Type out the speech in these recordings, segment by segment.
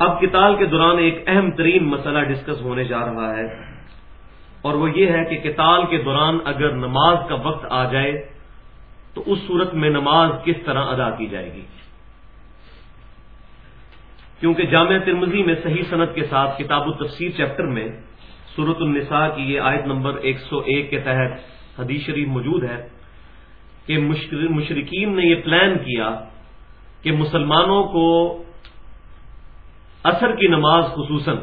اب کتال کے دوران ایک اہم ترین مسئلہ ڈسکس ہونے جا رہا ہے اور وہ یہ ہے کہ کتال کے دوران اگر نماز کا وقت آ جائے تو اس صورت میں نماز کس طرح ادا کی جائے گی؟ کیونکہ جامعہ ترمزی میں صحیح صنعت کے ساتھ کتاب و تفسیر چیپٹر میں صورت النساء کی یہ آیت نمبر ایک سو ایک کے تحت حدیث شریف موجود ہے کہ مشرقین نے یہ پلان کیا کہ مسلمانوں کو اثر کی نماز خصوصاً،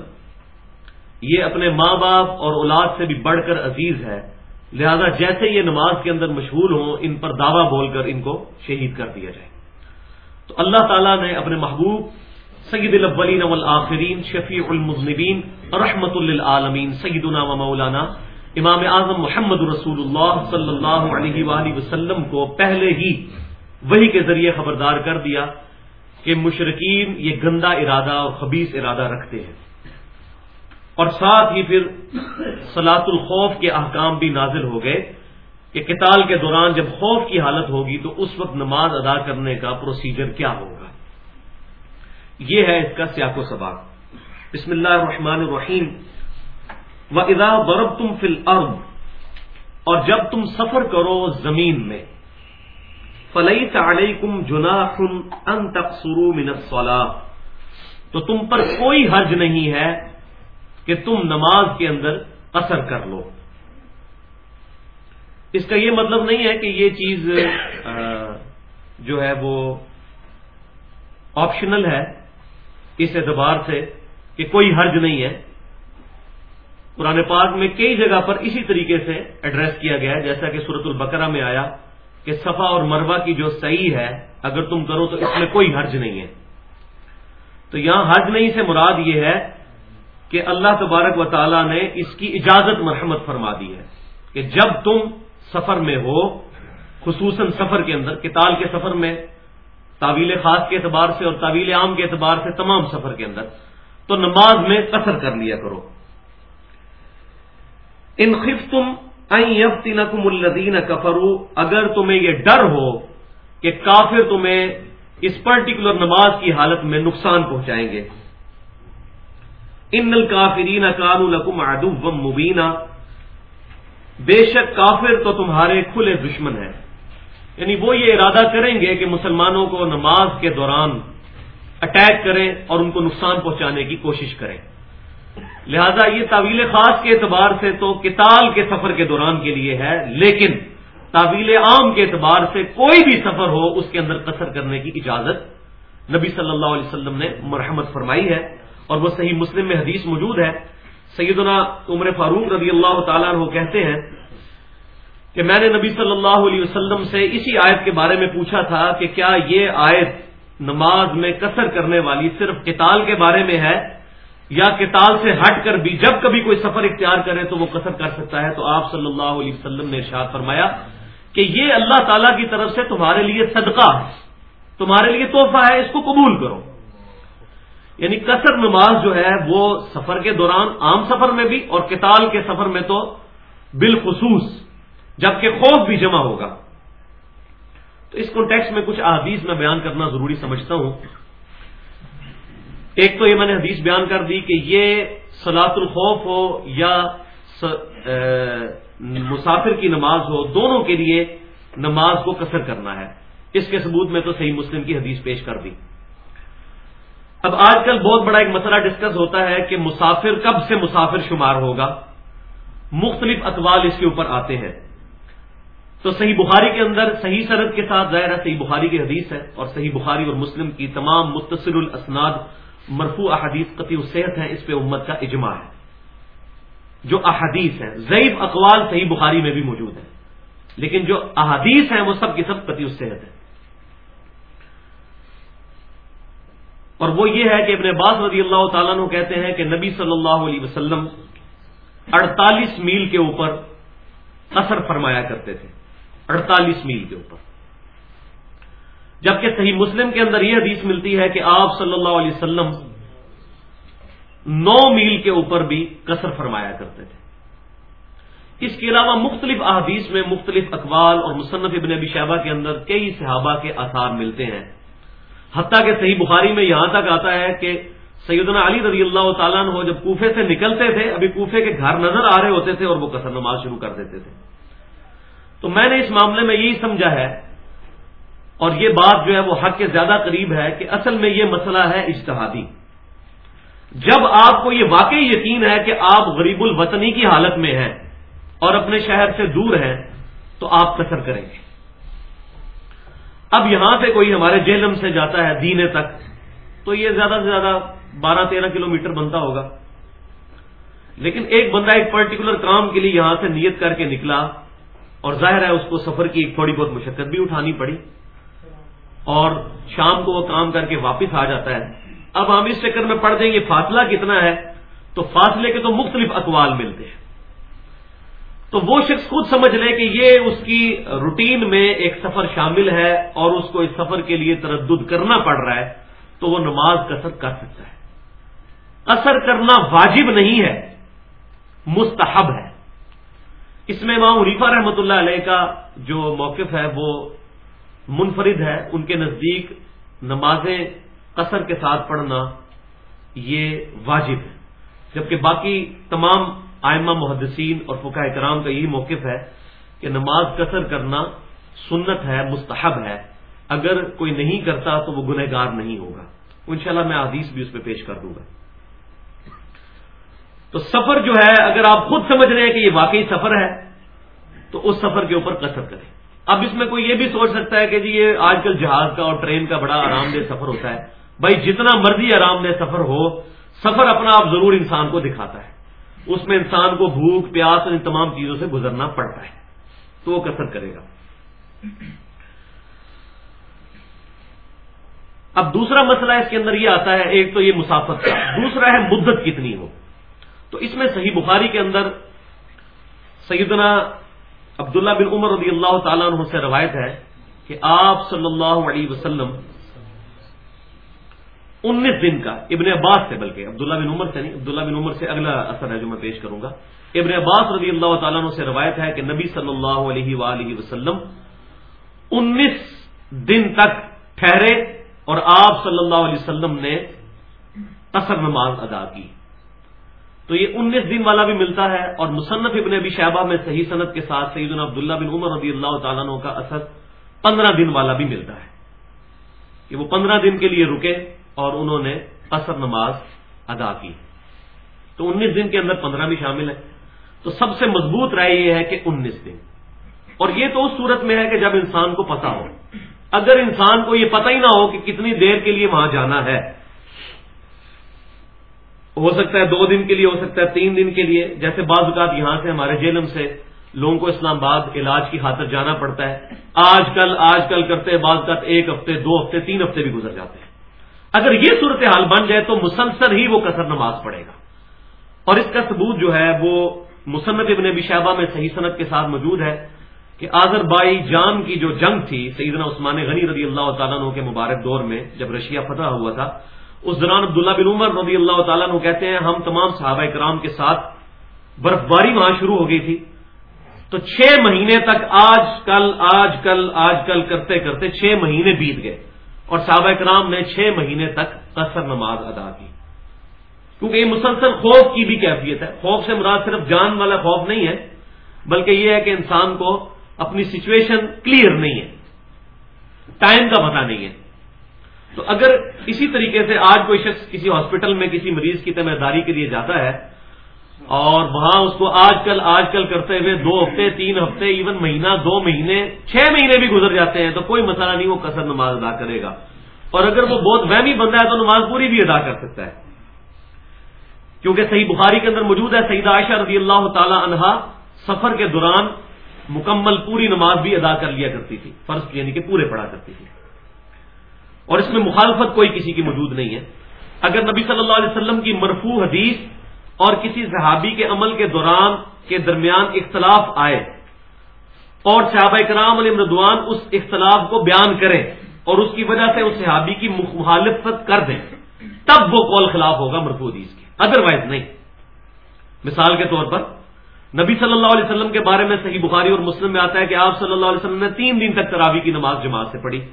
یہ اپنے ماں باپ اور اولاد سے بھی بڑھ کر عزیز ہے۔ لہذا جیسے یہ نماز کے اندر مشہور ہوں، ان پر دعویٰ بول کر ان کو شہید کر دیا جائے۔ تو اللہ تعالیٰ نے اپنے محبوب، سید الاولین والآخرین، شفیع المذنبین، رحمت للعالمین، سیدنا و مولانا، امام اعظم محمد رسول اللہ صلی اللہ علیہ وآلہ وسلم کو پہلے ہی وہی کے ذریعے خبردار کر دیا۔ کہ مشرقین یہ گندا ارادہ اور خبیص ارادہ رکھتے ہیں۔ اور ساتھ ہی پھر سلاط الخوف کے احکام بھی نازل ہو گئے کہ کتال کے دوران جب خوف کی حالت ہوگی تو اس وقت نماز ادا کرنے کا پروسیجر کیا ہوگا۔ یہ ہے اس کا سیاق و سباق۔ بسم اللہ الرحمن الرحیم۔ و ادا برب تم فل اور جب تم سفر کرو زمین میں فلئی علیکم جناح ان تقصروا من الصلاة تو تم پر کوئی حرج نہیں ہے کہ تم نماز کے اندر اثر کر لو۔ اس کا یہ مطلب نہیں ہے کہ یہ چیز جو ہے وہ آپشنل ہے اس اعتبار سے کہ کوئی حرج نہیں ہے۔ پرانے پاک میں کئی جگہ پر اسی طریقے سے ایڈریس کیا گیا ہے، جیسا کہ سورت البقرہ میں آیا۔ کہ صفا اور مروا کی جو صحیح ہے، اگر تم کرو تو اس میں کوئی حرج نہیں ہے۔ تو یہاں حرج نہیں سے مراد یہ ہے کہ اللہ تبارک و تعالیٰ نے اس کی اجازت مرحمت فرما دی ہے کہ جب تم سفر میں ہو، خصوصاً سفر کے اندر کتال کے سفر میں تعویل خاص کے اعتبار سے اور طویل عام کے اعتبار سے تمام سفر کے اندر، تو نماز میں قصر کر لیا کرو۔ ان خف نقم الدین کفرو اگر تمہیں یہ ڈر ہو کہ کافر تمہیں اس پرٹیکولر نماز کی حالت میں نقصان پہنچائیں گے۔ ان الکافرین کانو لکم عدو مبینہ بے شک کافر تو تمہارے کھلے دشمن ہیں۔ یعنی وہ یہ ارادہ کریں گے کہ مسلمانوں کو نماز کے دوران اٹیک کریں اور ان کو نقصان پہنچانے کی کوشش کریں۔ لہذا یہ طویل خاص کے اعتبار سے تو کتال کے سفر کے دوران کے لیے ہے، لیکن طویل عام کے اعتبار سے کوئی بھی سفر ہو، اس کے اندر قصر کرنے کی اجازت نبی صلی اللہ علیہ وسلم نے مرحمت فرمائی ہے اور وہ صحیح مسلم میں حدیث موجود ہے۔ سیدنا عمر فاروق رضی اللہ تعالیٰ وہ کہتے ہیں کہ میں نے نبی صلی اللہ علیہ وسلم سے اسی آیت کے بارے میں پوچھا تھا کہ کیا یہ آیت نماز میں کثر کرنے والی صرف کتال کے بارے میں ہے یا کتال سے ہٹ کر بھی جب کبھی کوئی سفر اختیار کرے تو وہ کثر کر سکتا ہے تو آپ صلی اللہ علیہ وسلم نے ارشاد فرمایا کہ یہ اللہ تعالی کی طرف سے تمہارے لیے صدقہ ہے، تمہارے لیے تحفہ ہے، اس کو قبول کرو۔ یعنی کثر نماز جو ہے وہ سفر کے دوران عام سفر میں بھی اور کتال کے سفر میں تو بالخصوص، جبکہ خوف بھی جمع ہوگا۔ تو اس کانٹیکس میں کچھ احادیث میں بیان کرنا ضروری سمجھتا ہوں۔ ایک تو یہ میں نے حدیث بیان کر دی کہ یہ سلاط الخوف ہو یا مسافر کی نماز ہو، دونوں کے لیے نماز کو کثر کرنا ہے۔ اس کے ثبوت میں تو صحیح مسلم کی حدیث پیش کر دی۔ اب آج کل بہت بڑا ایک مسئلہ ڈسکس ہوتا ہے کہ مسافر کب سے مسافر شمار ہوگا۔ مختلف اطوال اس کے اوپر آتے ہیں۔ تو صحیح بخاری کے اندر صحیح سرد کے ساتھ ظاہر ہے، صحیح بخاری کی حدیث ہے اور صحیح بخاری اور مسلم کی تمام متصر الاسناد مرفوع احادیث قطعی الصحت ہیں، اس پہ امت کا اجماع ہے۔ جو احادیث ہیں، ضعیف اقوال صحیح بخاری میں بھی موجود ہیں۔ لیکن جو احادیث ہیں، وہ سب کی سب قطعی الصحت ہیں۔ اور وہ یہ ہے کہ ابن عباس رضی اللہ تعالیٰ نے کہتے ہیں کہ نبی صلی اللہ علیہ وسلم اڑتالیس میل کے اوپر اثر فرمایا کرتے تھے۔ اڑتالیس میل کے اوپر۔ جبکہ صحیح مسلم کے اندر یہ حدیث ملتی ہے کہ آپ صلی اللہ علیہ وسلم نو میل کے اوپر بھی کثر فرمایا کرتے تھے۔ اس کے علاوہ مختلف احادیث میں مختلف اقوال اور مصنف ابن ابی شہبہ کے اندر کئی صحابہ کے آثار ملتے ہیں۔ حتیٰ کہ صحیح بخاری میں یہاں تک آتا ہے کہ سیدنا علی رضی اللہ تعالیٰ ہو جب کوفے سے نکلتے تھے، ابھی کوفے کے گھر نظر آ رہے ہوتے تھے اور وہ قصر نماز شروع کر دیتے تھے۔ تو میں نے اس معاملے میں یہی سمجھا ہے اور یہ بات جو ہے وہ حق کے زیادہ قریب ہے کہ اصل میں یہ مسئلہ ہے اجتہادی۔ جب آپ کو یہ واقعی یقین ہے کہ آپ غریب الوطنی کی حالت میں ہیں اور اپنے شہر سے دور ہیں، تو آپ قصر کریں گے۔ اب یہاں سے کوئی ہمارے جہلم سے جاتا ہے دینے تک، تو یہ زیادہ سے زیادہ بارہ تیرہ کلو میٹر بنتا ہوگا۔ لیکن ایک بندہ ایک پرٹیکولر کام کے لیے یہاں سے نیت کر کے نکلا اور ظاہر ہے اس کو سفر کی ایک تھوڑی بہت مشقت بھی اٹھانی پڑی۔ اور شام کو وہ کام کر کے واپس آ جاتا ہے۔ اب ہم اس چکر میں پڑھ دیں گے فاصلہ کتنا ہے، تو فاصلے کے تو مختلف اقوال ملتے ہیں۔ تو وہ شخص خود سمجھ لے کہ یہ اس کی روٹین میں ایک سفر شامل ہے اور اس کو اس سفر کے لیے تردد کرنا پڑ رہا ہے، تو وہ نماز کثر کر سکتا ہے۔ اثر کرنا واجب نہیں ہے، مستحب ہے۔ اس میں امام عریفہ رحمۃ اللہ علیہ کا جو موقف ہے، وہ منفرد ہے، ان کے نزدیک نمازیں قصر کے ساتھ پڑھنا یہ واجب ہے۔ جبکہ باقی تمام آئمہ محدثین اور فقہ کرام کا یہی موقف ہے کہ نماز قصر کرنا سنت ہے، مستحب ہے۔ اگر کوئی نہیں کرتا تو وہ گنہ گار نہیں ہوگا۔ انشاءاللہ میں حدیث بھی اس پہ پیش کر دوں گا۔ تو سفر جو ہے، اگر آپ خود سمجھ رہے ہیں کہ یہ واقعی سفر ہے، تو اس سفر کے اوپر قصر کریں۔ اب اس میں کوئی یہ بھی سوچ سکتا ہے کہ جی یہ آج کل جہاز کا اور ٹرین کا بڑا آرام دہ سفر ہوتا ہے۔ بھائی جتنا مرضی آرام دہ سفر ہو، سفر اپنا آپ ضرور انسان کو دکھاتا ہے۔ اس میں انسان کو بھوک، پیاس اور ان تمام چیزوں سے گزرنا پڑتا ہے۔ تو وہ کثر کرے گا۔ اب دوسرا مسئلہ اس کے اندر یہ آتا ہے، ایک تو یہ مسافت کا۔ دوسرا ہے مدت کتنی ہو۔ تو اس میں صحیح بخاری کے اندر سیدنا عبداللہ بن عمر رضی اللہ تعالیٰ عنہ سے روایت ہے کہ آپ صلی اللہ علیہ وسلم انیس دن کا ابن عباس سے، بلکہ عبداللہ بن عمر سے نہیں، عبداللہ بن عمر سے اگلا اثر ہے جو میں پیش کروں گا۔ ابن عباس رضی اللہ تعالیٰ عنہ سے روایت ہے کہ نبی صلی اللہ علیہ وآلہ وسلم انیس دن تک ٹھہرے اور آپ صلی اللہ علیہ وسلم نے اثر نماز ادا کی۔ تو یہ انیس دن والا بھی ملتا ہے اور مصنف ابن ابی شہبہ میں صحیح صنعت کے ساتھ سیدنا عبداللہ بن عمر رضی اللہ تعالیٰ عنہ کا اثر پندرہ دن والا بھی ملتا ہے کہ وہ پندرہ دن کے لیے رکے اور انہوں نے اثر نماز ادا کی۔ تو انیس دن کے اندر پندرہ بھی شامل ہے تو سب سے مضبوط رائے یہ ہے کہ انیس دن۔ اور یہ تو اس صورت میں ہے کہ جب انسان کو پتا ہو۔ اگر انسان کو یہ پتہ ہی نہ ہو کہ کتنی دیر کے لیے وہاں جانا ہے ہو سکتا ہے دو دن کے لیے، ہو سکتا ہے تین دن کے لیے۔ جیسے بعض اوقات یہاں سے ہمارے جیلم سے لوگوں کو اسلام آباد علاج کی خاطر جانا پڑتا ہے۔ آج کل آج کل کرتے بعض اوقات ایک ہفتے، دو ہفتے، تین ہفتے بھی گزر جاتے ہیں۔ اگر یہ صورتحال بن جائے تو مسلسل ہی وہ کثر نماز پڑے گا۔ اور اس کا ثبوت جو ہے، وہ مصنف ابن ابی شہبہ میں صحیح صنعت کے ساتھ موجود ہے کہ آزر بائی جام کی جو جنگ تھی، سیدنا عثمان غنی رضی اللہ تعالیٰ عنہ کے مبارک دور میں، جب رشیا فتح ہوا تھا اس دوران عبداللہ بن عمر رضی اللہ تعالیٰ نے کہتے ہیں، ہم تمام صحابہ کرام کے ساتھ برف باری وہاں شروع ہو گئی تھی۔ تو چھ مہینے تک آج کل آج کل آج کل کرتے کرتے چھ مہینے بیت گئے۔ اور صحابہ کرام نے چھ مہینے تک قصر نماز ادا کی۔ کیونکہ یہ مسلسل خوف کی بھی کیفیت ہے۔ خوف سے مراد صرف جان والا خوف نہیں ہے، بلکہ یہ ہے کہ انسان کو اپنی سچویشن کلیئر نہیں ہے۔ ٹائم کا پتہ نہیں ہے۔ تو اگر اسی طریقے سے آج کوئی شخص کسی ہاسپٹل میں کسی مریض کی داری کے لیے جاتا ہے اور وہاں اس کو آج کل آج کل کرتے ہوئے دو ہفتے، تین ہفتے ایون مہینہ، دو مہینے، چھ مہینے بھی گزر جاتے ہیں، تو کوئی مسئلہ نہیں، وہ کثر نماز ادا کرے گا۔ اور اگر وہ بہت وہمی بندہ ہے تو نماز پوری بھی ادا کر سکتا ہے۔ کیونکہ صحیح بخاری کے اندر موجود ہے سعید عائشہ رضی اللہ تعالی عنہا سفر کے دوران مکمل پوری نماز بھی ادا کر لیا کرتی تھی، فرض یعنی کہ پورے پڑھا کرتی تھی۔ اور اس میں مخالفت کوئی کسی کی موجود نہیں ہے۔ اگر نبی صلی اللہ علیہ وسلم کی مرفوع حدیث اور کسی صحابی کے عمل کے دوران کے درمیان اختلاف آئے اور صحابہ کرام علیہ مردوان اس اختلاف کو بیان کریں اور اس کی وجہ سے اس صحابی کی مخالفت کر دیں، تب وہ قول خلاف ہوگا مرفوع حدیث کی۔ ادروائز نہیں۔ مثال کے طور پر، نبی صلی اللہ علیہ وسلم کے بارے میں صحیح بخاری اور مسلم میں آتا ہے کہ آپ صلی اللہ علیہ وسلم نے تین دن تک تراوی کی نماز جماعت سے پڑھی۔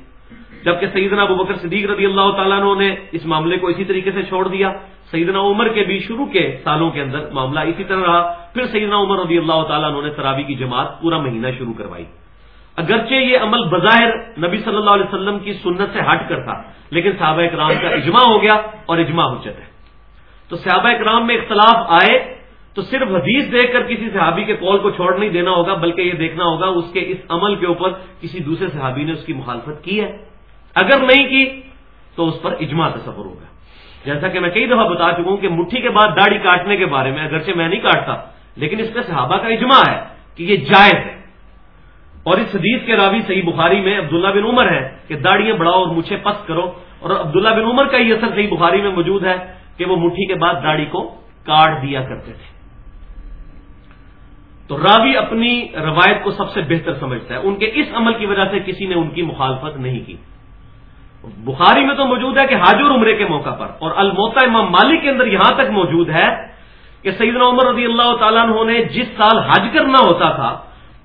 جبکہ سیدنا ابو بکر صدیق رضی اللہ تعالیٰ نے اس معاملے کو اسی طریقے سے چھوڑ دیا۔ سیدنا عمر کے بھی شروع کے سالوں کے اندر معاملہ اسی طرح رہا۔ پھر سیدنا عمر رضی اللہ تعالیٰ نے تراوی کی جماعت پورا مہینہ شروع کروائی۔ اگرچہ یہ عمل بظاہر نبی صلی اللہ علیہ وسلم کی سنت سے ہٹ کر تھا، لیکن صحابہ اکرام کا اجماع ہو گیا اور اجماع حجت ہے۔ تو صحابہ اکرام میں اختلاف آئے تو صرف حدیث دیکھ کر کسی صحابی کے قول کو چھوڑ نہیں دینا ہوگا، بلکہ یہ دیکھنا ہوگا اس کے اس عمل کے اوپر کسی دوسرے صحابی نے اس کی مخالفت کی ہے۔ اگر نہیں کی تو اس پر اجماع تصور ہوگا۔ جیسا کہ میں کئی دفعہ بتا چکا ہوں کہ مٹھی کے بعد داڑھی کاٹنے کے بارے میں اگرچہ میں نہیں کاٹتا، لیکن اس پہ صحابہ کا اجماع ہے کہ یہ جائز ہے۔ اور اس حدیث کے راوی صحیح بخاری میں عبداللہ بن عمر ہے کہ داڑیاں بڑھاؤ اور مجھے پس کرو۔ اور عبداللہ بن عمر کا یہ اثر صحیح بخاری میں موجود ہے کہ وہ مٹھی کے بعد داڑھی کو کاٹ دیا کرتے تھے۔ تو راوی اپنی روایت کو سب سے بہتر سمجھتا ہے۔ ان کے اس عمل کی وجہ سے کسی نے ان کی مخالفت نہیں کی۔ بخاری میں تو موجود ہے کہ حاجر عمرے کے موقع پر، اور الموتا امام مالک کے اندر یہاں تک موجود ہے کہ سیدنا عمر رضی اللہ تعالیٰ عنہ نے جس سال حج کرنا ہوتا تھا،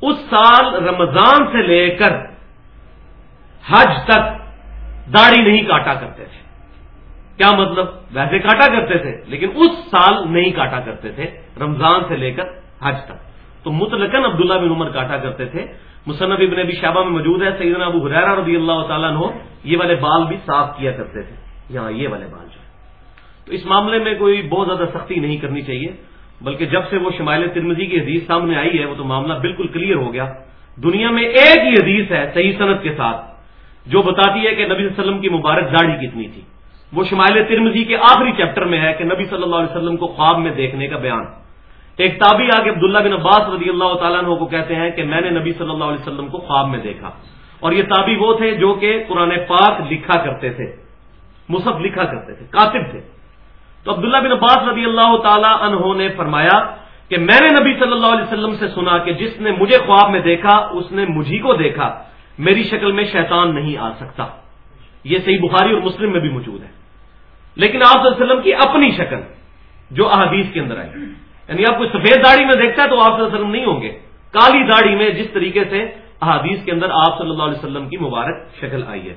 اس سال رمضان سے لے کر حج تک داڑھی نہیں کاٹا کرتے تھے۔ کیا مطلب؟ ویسے کاٹا کرتے تھے، لیکن اس سال نہیں کاٹا کرتے تھے، رمضان سے لے کر حج تک۔ تو مطلقاً عبداللہ بن عمر کاٹا کرتے تھے۔ مصنف ابن ابی شعبہ میں موجود ہے، سیدنا ابو حریرہ رضی اللہ تعالیٰ عنہ، یہ والے بال بھی صاف کیا کرتے تھے۔ یہاں یہ والے بال جو ہے تو اس معاملے میں کوئی بہت زیادہ سختی نہیں کرنی چاہیے، بلکہ جب سے وہ شمائل ترمزی کی حدیث سامنے آئی ہے، وہ تو معاملہ بالکل کلیئر ہو گیا۔ دنیا میں ایک ہی حدیث ہے صحیح صنعت کے ساتھ، جو بتاتی ہے کہ نبی صلی اللہ علیہ وسلم کی مبارک داڑھی کتنی تھی۔ وہ شمائل ترمزی کے آخری چیپٹر میں ہے کہ نبی صلی اللہ علیہ وسلم کو خواب میں دیکھنے کا بیان۔ ایک تابی آ کے عبداللہ بن عباس رضی اللہ تعالیٰ عنہ کو کہتے ہیں کہ میں نے نبی صلی اللہ علیہ وسلم کو خواب میں دیکھا۔ اور یہ تابی وہ تھے جو کہ قرآن پاک لکھا کرتے تھے۔ مصحف لکھا کرتے تھے، کاتب تھے۔ تو عبداللہ بن عباس رضی اللہ تعالی عنہ نے فرمایا کہ میں نے نبی صلی اللہ علیہ وسلم سے سنا کہ جس نے مجھے خواب میں دیکھا، اس نے مجھے کو دیکھا۔ میری شکل میں شیطان نہیں آ سکتا۔ یہ صحیح بخاری اور مسلم میں بھی موجود ہے۔ لیکن آپ وسلم کی اپنی شکل جو احادیث کے اندر آئی۔ یعنی آپ کوئی سفید داڑھی میں دیکھتا ہے تو آپ صلی اللہ علیہ وسلم نہیں ہوں گے۔ کالی داڑھی میں جس طریقے سے احادیث کے اندر آپ صلی اللہ علیہ وسلم کی مبارک شکل آئی ہے۔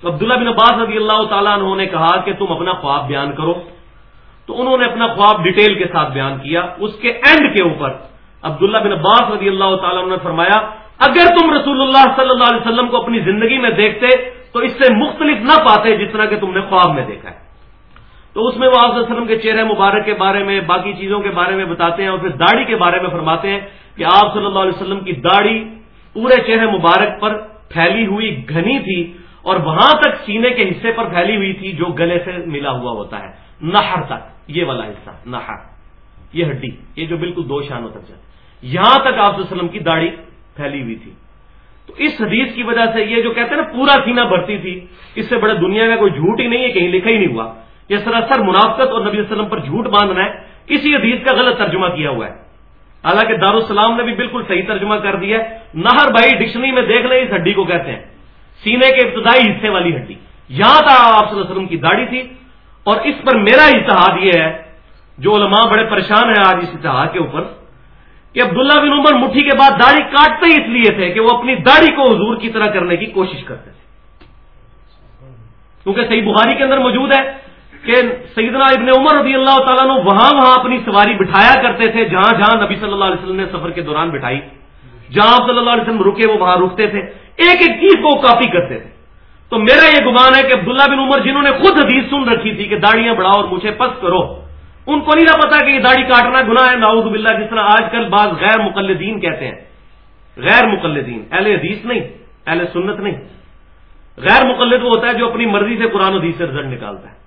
تو عبداللہ بن عباس رضی اللہ تعالیٰ عنہ نے کہا کہ تم اپنا خواب بیان کرو۔ تو انہوں نے اپنا خواب ڈیٹیل کے ساتھ بیان کیا۔ اس کے اینڈ کے اوپر عبداللہ بن عباس رضی اللہ تعالیٰ عنہ نے فرمایا، اگر تم رسول اللہ صلی اللہ علیہ وسلم کو اپنی زندگی میں دیکھتے تو اس سے مختلف نہ پاتے جس طرح کہ تم نے خواب میں دیکھا ہے۔ تو اس میں وہ آپ وسلم کے چہرے مبارک کے بارے میں، باقی چیزوں کے بارے میں بتاتے ہیں اور پھر داڑھی کے بارے میں فرماتے ہیں کہ آپ صلی اللہ علیہ وسلم کی داڑھی پورے چہرے مبارک پر پھیلی ہوئی گھنی تھی اور وہاں تک سینے کے حصے پر پھیلی ہوئی تھی جو گلے سے ملا ہوا ہوتا ہے۔ نہر تک، یہ والا حصہ نہر یہ ہڈی، یہ جو بالکل دو شانوں تک جاتی یہاں تک آپ وسلم کی داڑھی پھیلی ہوئی تھی۔ تو اس حدیث کی وجہ سے یہ جو کہتے ہیں نا، پورا سینہ بھرتی تھی، اس سے بڑے دنیا کا کوئی جھوٹ ہی نہیں ہے، کہیں لکھا ہی نہیں ہوا۔ یہ سراسر منافقت اور نبی وسلم پر جھوٹ باندھنا ہے، اسی حدیث کا غلط ترجمہ کیا ہوا ہے۔ حالانکہ دارالسلام نے بھی بالکل صحیح ترجمہ کر دیا ہے۔ نہر بھائی ڈکشنری میں دیکھ لیں، اس ہڈی کو کہتے ہیں۔ سینے کے ابتدائی حصے والی ہڈی۔ یہاں تھا آپ صلی اللہ علیہ وسلم کی داڑھی تھی۔ اور اس پر میرا اتحاد یہ ہے، جو علماء بڑے پریشان ہیں آج اس اتحاد کے اوپر، کہ عبداللہ بن عمر مٹھی کے بعد داڑھی کاٹتے ہی اس لیے تھے کہ وہ اپنی داڑھی کو حضور کی طرح کرنے کی کوشش کرتے تھے۔ کیونکہ صحیح بخاری کے اندر موجود ہے۔ کہ سیدنا ابن عمر رضی اللہ تعالیٰ نے وہاں وہاں اپنی سواری بٹھایا کرتے تھے، جہاں جہاں نبی صلی اللہ علیہ وسلم نے سفر کے دوران بٹھائی۔ جہاں صلی اللہ علیہ وسلم رکے، وہ وہاں رکتے تھے۔ ایک ایک چیز کو کاپی کرتے تھے۔ تو میرا یہ گمان ہے کہ عبداللہ بن عمر جنہوں نے خود حدیث سن رکھی تھی کہ داڑیاں بڑھاؤ اور مجھے پس کرو۔ ان کو نہیں نہ پتا کہ یہ داڑھی کاٹنا گناہ ہے۔ ناؤد باللہ، جس طرح آج کل بعض غیر مقلدین کہتے ہیں۔ غیر مقلدین، اہل حدیث نہیں، اہل سنت نہیں۔ غیر مقلد وہ ہوتا ہے جو اپنی مرضی سے قرآن حدیث سے رزلٹ نکالتا ہے۔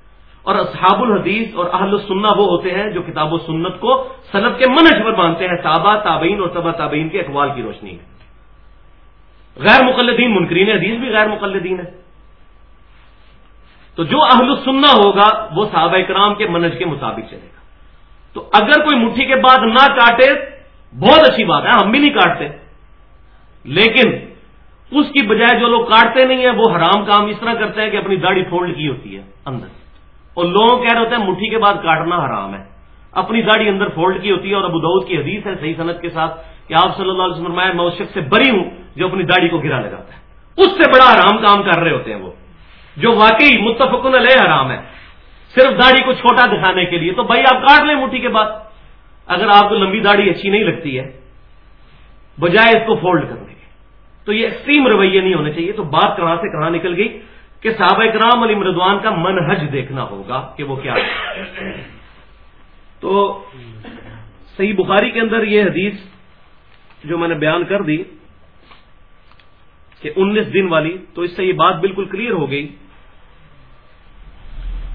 اور اصحاب الحدیث اور اہل السنہ وہ ہوتے ہیں جو کتاب و سنت کو صنعت کے منج پر مانتے ہیں صحابہ تابعین اور طبع تابعین کے اقوال کی روشنی میں۔ غیر مقلدین منکرین حدیث بھی غیر مقلدین ہے تو جو اہل السنہ ہوگا، وہ صحابہ کرام کے منج کے مطابق چلے گا۔ تو اگر کوئی مٹھی کے بعد نہ کاٹے، بہت اچھی بات ہے، ہم بھی نہیں کاٹتے۔ لیکن اس کی بجائے جو لوگ کاٹتے نہیں ہیں، وہ حرام کام اس طرح کرتے ہیں کہ اپنی داڑھی فولڈ کی ہوتی ہے اندر۔ اور لوگوں کہہ رہے ہوتے ہیں مٹھی کے بعد کاٹنا حرام ہے۔ اپنی داڑھی اندر فولڈ کی ہوتی ہے اور ابو دعود کی حدیث ہے صحیح صنعت کے ساتھ کہ آپ صلی اللہ علیہ وسلم میں اس شخص سے بری ہوں جو اپنی داڑھی کو گرا لگاتا ہے۔ اس سے بڑا حرام کام کر رہے ہوتے ہیں وہ۔ جو واقعی متفقن علیہ حرام ہے۔ صرف داڑھی کو چھوٹا دکھانے کے لیے تو بھائی آپ کاٹ لیں مٹھی کے بعد۔ اگر آپ کو لمبی داڑھی اچھی نہیں لگتی ہے، بجائے اس کو فولڈ کرنے کے۔ تو یہ ایکسٹریم رویے نہیں ہونے چاہیے۔ تو بات کہاں سے کہاں نکل گئی؟ کہ صحابہ کرام علی مردوان کا منحج دیکھنا ہوگا کہ وہ کیا ہے۔ تو صحیح بخاری کے اندر یہ حدیث جو میں نے بیان کر دی کہ انیس دن والی، تو اس سے یہ بات بالکل کلیئر ہو گئی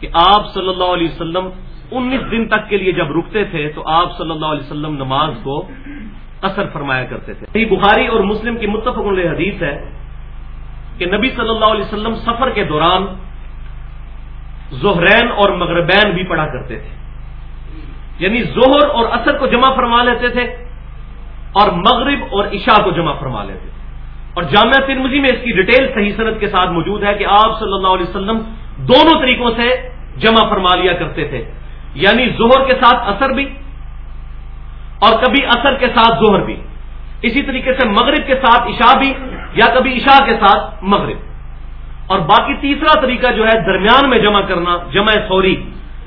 کہ آپ صلی اللہ علیہ وسلم انیس دن تک کے لیے جب رکتے تھے، تو آپ صلی اللہ علیہ وسلم نماز کو اثر فرمایا کرتے تھے۔ صحیح بخاری اور مسلم کی متفق علیہ حدیث ہے کہ نبی صلی اللہ علیہ وسلم سفر کے دوران زہرین اور مغربین بھی پڑھا کرتے تھے۔ یعنی زہر اور اثر کو جمع فرما لیتے تھے اور مغرب اور عشاء کو جمع فرما لیتے تھے۔ اور جامعہ ترمزی میں اس کی ڈیٹیل صحیح صنعت کے ساتھ موجود ہے کہ آپ صلی اللہ علیہ وسلم دونوں طریقوں سے جمع فرما لیا کرتے تھے۔ یعنی زہر کے ساتھ اثر بھی اور کبھی اثر کے ساتھ زہر بھی۔ اسی طریقے سے مغرب کے ساتھ عشاء بھی یا کبھی عشاء کے ساتھ مغرب۔ اور باقی تیسرا طریقہ جو ہے درمیان میں جمع کرنا، جمع سوری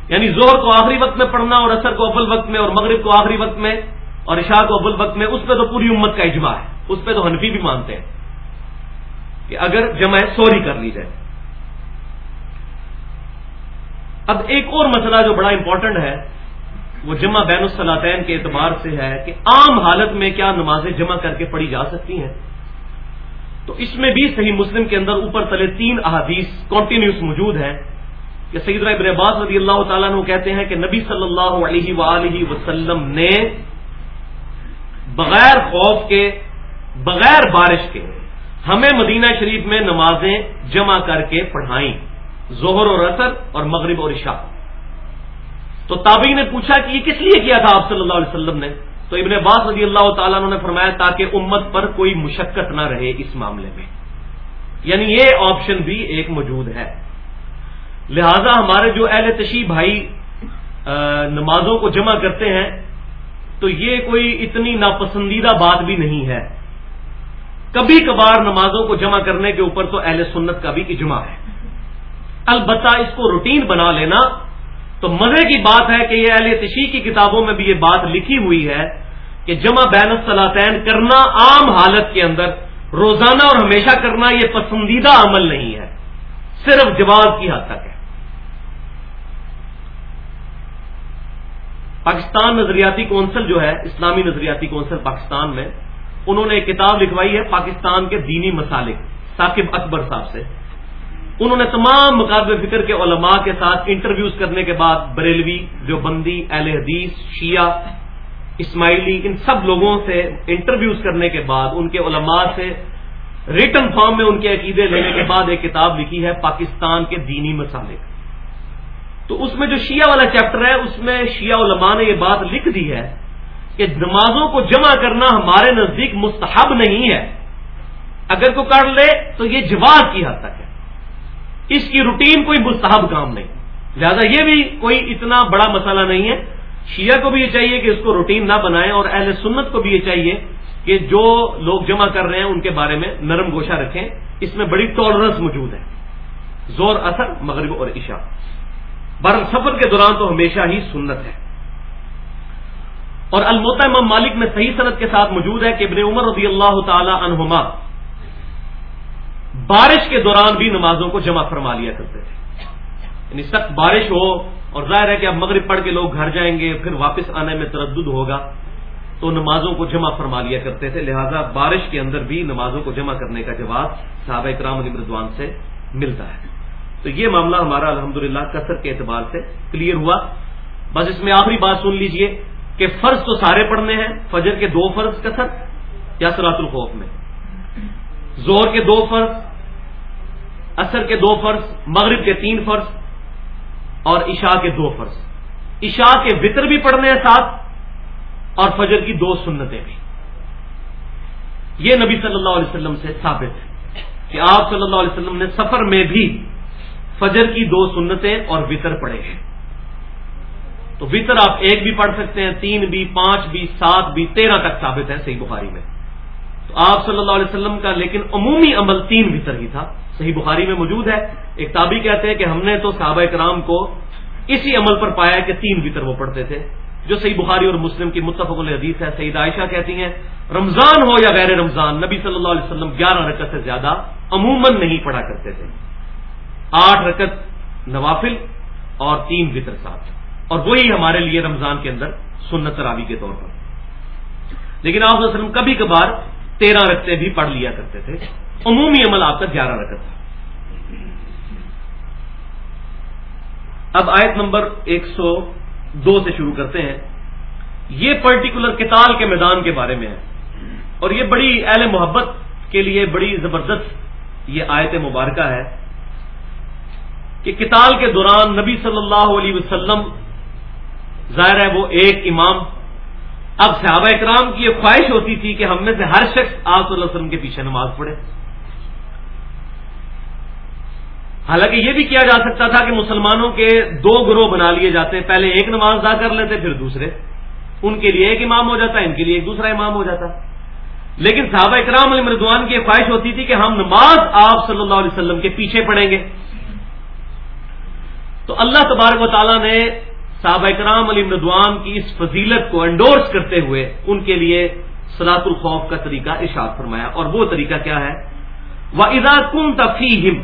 یعنی زہر کو آخری وقت میں پڑھنا اور اثر کو اول وقت میں اور مغرب کو آخری وقت میں اور عشاء کو اول وقت میں، اس پہ تو پوری امت کا اجماع ہے۔ اس پہ تو حنفی بھی مانتے ہیں کہ اگر جمع سوری کر لی جائے۔ اب ایک اور مسئلہ جو بڑا امپورٹنٹ ہے، وہ جمع بین الصلاطین کے اعتبار سے ہے کہ عام حالت میں کیا نمازیں جمع کر کے پڑھی جا سکتی ہیں۔ تو اس میں بھی صحیح مسلم کے اندر اوپر تلے تین احادیث کنٹینیوس موجود ہیں کہ سعید ابن عباس رضی اللہ تعالیٰ نے کہتے ہیں کہ نبی صلی اللہ علیہ وآلہ وسلم نے بغیر خوف کے، بغیر بارش کے ہمیں مدینہ شریف میں نمازیں جمع کر کے پڑھائیں، ظہر اور اثر اور مغرب اور عشاء۔ تو تابعی نے پوچھا کہ یہ کس لیے کیا تھا آپ صلی اللہ علیہ وسلم نے؟ تو ابن عباس رضی اللہ تعالیٰ نے فرمایا تاکہ امت پر کوئی مشقت نہ رہے اس معاملے میں۔ یعنی یہ آپشن بھی ایک موجود ہے۔ لہذا ہمارے جو اہل تشیح بھائی نمازوں کو جمع کرتے ہیں، تو یہ کوئی اتنی ناپسندیدہ بات بھی نہیں ہے۔ کبھی کبھار نمازوں کو جمع کرنے کے اوپر تو اہل سنت کا بھی اجماع ہے۔ البتہ اس کو روٹین بنا لینا تو مزے کی بات ہے کہ یہ اہل تشیح کی کتابوں میں بھی یہ بات لکھی ہوئی ہے۔ کہ جمع بین الصلاطین کرنا عام حالت کے اندر روزانہ اور ہمیشہ کرنا یہ پسندیدہ عمل نہیں ہے۔ صرف جواز کی حد تک ہے۔ پاکستان نظریاتی کونسل جو ہے، اسلامی نظریاتی کونسل پاکستان میں، انہوں نے ایک کتاب لکھوائی ہے، پاکستان کے دینی مسالک، ثاقب اکبر صاحب سے۔ انہوں نے تمام مقابل فکر کے علماء کے ساتھ انٹرویوز کرنے کے بعد بریلوی جو بندی اہل حدیث، شیعہ اسماعیلی ان سب لوگوں سے انٹرویوز کرنے کے بعد، ان کے علماء سے ریٹن فارم میں ان کے عقیدے لینے کے بعد ایک کتاب لکھی ہے، پاکستان کے دینی مسالے تو اس میں جو شیعہ والا چیپٹر ہے، اس میں شیعہ علماء نے یہ بات لکھ دی ہے کہ نمازوں کو جمع کرنا ہمارے نزدیک مستحب نہیں ہے۔ اگر کو کر لے تو یہ جواز کی حد تک ہے۔ اس کی روٹین کوئی مستحب کام نہیں۔ لہذا یہ بھی کوئی اتنا بڑا مسئلہ نہیں ہے۔ شیعہ کو بھی یہ چاہیے کہ اس کو روٹین نہ بنائیں اور اہل سنت کو بھی یہ چاہیے کہ جو لوگ جمع کر رہے ہیں ان کے بارے میں نرم گوشہ رکھیں۔ اس میں بڑی ٹالرنس موجود ہے۔ زور، اثر، مغرب اور عشاء۔ بر سفر کے دوران تو ہمیشہ ہی سنت ہے۔ اور الموتا امام مالک میں صحیح صنعت کے ساتھ موجود ہے کہ ابن عمر رضی اللہ تعالی عنہما بارش کے دوران بھی نمازوں کو جمع فرما لیا کرتے تھے۔ یعنی سخت بارش ہو اور ظاہر ہے کہ اب مغرب پڑھ کے لوگ گھر جائیں گے، پھر واپس آنے میں تردد ہوگا، تو نمازوں کو جمع فرما لیا کرتے تھے۔ لہذا بارش کے اندر بھی نمازوں کو جمع کرنے کا جواب صحابہ اکرام علی مردوان سے ملتا ہے۔ تو یہ معاملہ ہمارا الحمد للہ کثر کے اعتبار سے کلیئر ہوا۔ بس اس میں آخری بات سن لیجیے کہ فرض تو سارے پڑھنے ہیں، فجر کے دو فرض کثر یا سرات الخوف میں؟ زور کے دو فرض اثر کے دو فرض، مغرب کے تین فرض۔ اور عشاء کے دو فرض۔ عشاء کے وطر بھی پڑھنے ہیں ساتھ اور فجر کی دو سنتیں بھی۔ یہ نبی صلی اللہ علیہ وسلم سے ثابت ہے کہ آپ صلی اللہ علیہ وسلم نے سفر میں بھی فجر کی دو سنتیں اور وطر پڑھے ہیں۔ تو وطر آپ ایک بھی پڑھ سکتے ہیں، تین بھی، پانچ بھی، سات بھی، تیرہ تک ثابت ہے، صحیح بخاری میں۔ تو آپ صلی اللہ علیہ وسلم کا لیکن عمومی عمل تین وطر ہی تھا۔ صحیح بخاری میں موجود ہے۔ ایک تابی کہتے ہیں کہ ہم نے تو صحابہ کرام کو اسی عمل پر پایا کہ تین وطر وہ پڑھتے تھے۔ جو صحیح بخاری اور مسلم کی متفق الحدیث ہے۔ سعید عائشہ کہتی ہیں، رمضان ہو یا غیر رمضان، نبی صلی اللہ علیہ وسلم گیارہ رکعت سے زیادہ عموماً نہیں پڑھا کرتے تھے۔ آٹھ رکت نوافل اور تین وطر ساتھ۔ اور وہی ہمارے لیے رمضان کے اندر سنت راوی کے طور پر۔ لیکن آپ وسلم کبھی کبھار تیرہ رکھتے بھی پڑھ لیا کرتے تھے۔ عمومی عمل آپ کا گیارہ رکت تھا۔ اب آیت نمبر ایک سو دو سے شروع کرتے ہیں۔ یہ پرٹیکولر کتال کے میدان کے بارے میں ہے۔ اور یہ بڑی اہل محبت کے لیے بڑی زبردست یہ آیت مبارکہ ہے کہ کتال کے دوران نبی صلی اللہ علیہ وسلم، ظاہر ہے وہ ایک امام اب صحابہ اکرام کی یہ خواہش ہوتی تھی کہ ہم میں سے ہر شخص آپ صلی اللہ علیہ وسلم کے پیچھے نماز پڑھے۔ حالانکہ یہ بھی کیا جا سکتا تھا کہ مسلمانوں کے دو گروہ بنا لیے جاتے، پہلے ایک نماز ادا کر لیتے، پھر دوسرے۔ ان کے لیے ایک امام ہو جاتا، ان کے لیے ایک دوسرا امام ہو جاتا۔ لیکن صحابہ اکرام علی مردوان کی خواہش ہوتی تھی کہ ہم نماز آپ صلی اللہ علیہ وسلم کے پیچھے پڑھیں گے۔ تو اللہ تبارک و تعالیٰ نے صحابہ اکرام علی مردوان کی اس فضیلت کو انڈورس کرتے ہوئے ان کے لیے سلاط الخوف کا طریقہ اشاد فرمایا۔ اور وہ طریقہ کیا ہے؟ وہ ادا کن تفیم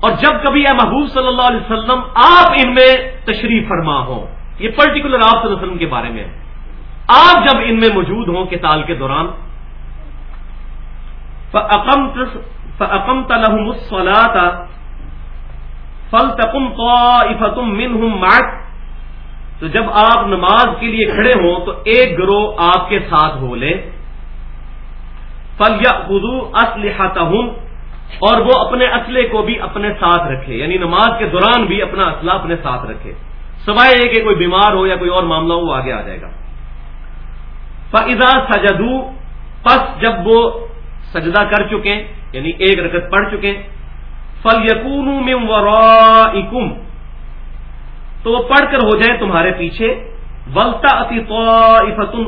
اور جب کبھی اے محبوب صلی اللہ علیہ وسلم آپ ان میں تشریف فرما ہو یہ پرٹیکولر آپ صلی اللہ علیہ وسلم کے بارے میں آپ جب ان میں موجود ہوں کہ تال کے دوران فقم تلحم فل تکم تو من تو جب آپ نماز کے لیے کھڑے ہوں تو ایک گروہ آپ کے ساتھ ہو لے. فل یا خدو اور وہ اپنے اسلحے کو بھی اپنے ساتھ رکھے. یعنی نماز کے دوران بھی اپنا اسلحہ اپنے ساتھ رکھے. سوائے یہ کہ کوئی بیمار ہو یا کوئی اور معاملہ ہو، وہ آگے آ جائے گا. فضا سجدو پس جب وہ سجدہ کر چکے یعنی ایک رکت پڑھ چکے فل یقون تو وہ پڑھ کر ہو جائے تمہارے پیچھے۔ ولتا اتی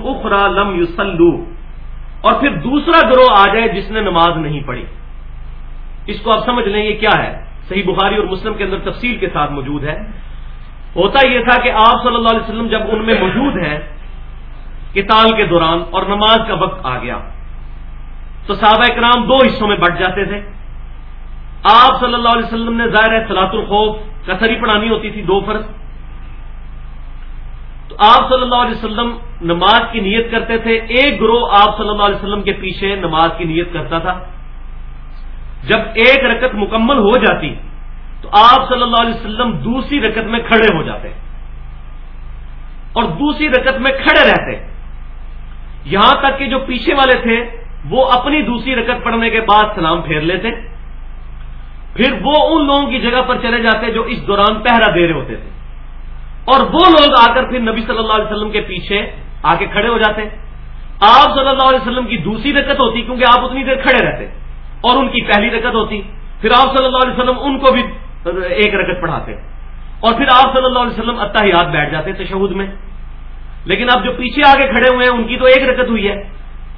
اخرا لم یوسلو اور پھر دوسرا گروہ آ جائے جس نے نماز نہیں پڑھی۔ اس کو آپ سمجھ لیں یہ کیا ہے؟ صحیح بخاری اور مسلم کے اندر تفصیل کے ساتھ موجود ہے۔ ہوتا یہ تھا کہ آپ صلی اللہ علیہ وسلم جب ان میں موجود ہیں کتال کے دوران اور نماز کا وقت آ گیا۔ تو صحابہ کرام دو حصوں میں بٹ جاتے تھے۔ آپ صلی اللہ علیہ وسلم نے ظاہر ہے سلاط الخوف کثری پڑھانی ہوتی تھی دو فرض۔ تو آپ صلی اللہ علیہ وسلم نماز کی نیت کرتے تھے، ایک گروہ آپ صلی اللہ علیہ وسلم کے پیچھے نماز کی نیت کرتا تھا۔ جب ایک رکت مکمل ہو جاتی، تو آپ صلی اللہ علیہ وسلم دوسری رکت میں کھڑے ہو جاتے۔ اور دوسری رکت میں کھڑے رہتے۔ یہاں تک کہ جو پیچھے والے تھے، وہ اپنی دوسری رکت پڑھنے کے بعد سلام پھیر لیتے۔ پھر وہ ان لوگوں کی جگہ پر چلے جاتے جو اس دوران پہرا دے رہے ہوتے تھے۔ اور وہ لوگ آ کر پھر نبی صلی اللہ علیہ وسلم کے پیچھے آ کے کھڑے ہو جاتے۔ آپ صلی اللہ علیہ وسلم کی دوسری رکت ہوتی کیونکہ آپ اتنی دیر کھڑے رہتے۔ اور ان کی پہلی رکت ہوتی۔ پھر آپ صلی اللہ علیہ وسلم ان کو بھی ایک رکت پڑھاتے۔ اور پھر آپ صلی اللہ علیہ وسلم اتحیات بیٹھ جاتے تشہد میں۔ لیکن اب جو پیچھے آگے کھڑے ہوئے ہیں، ان کی تو ایک رکت ہوئی ہے۔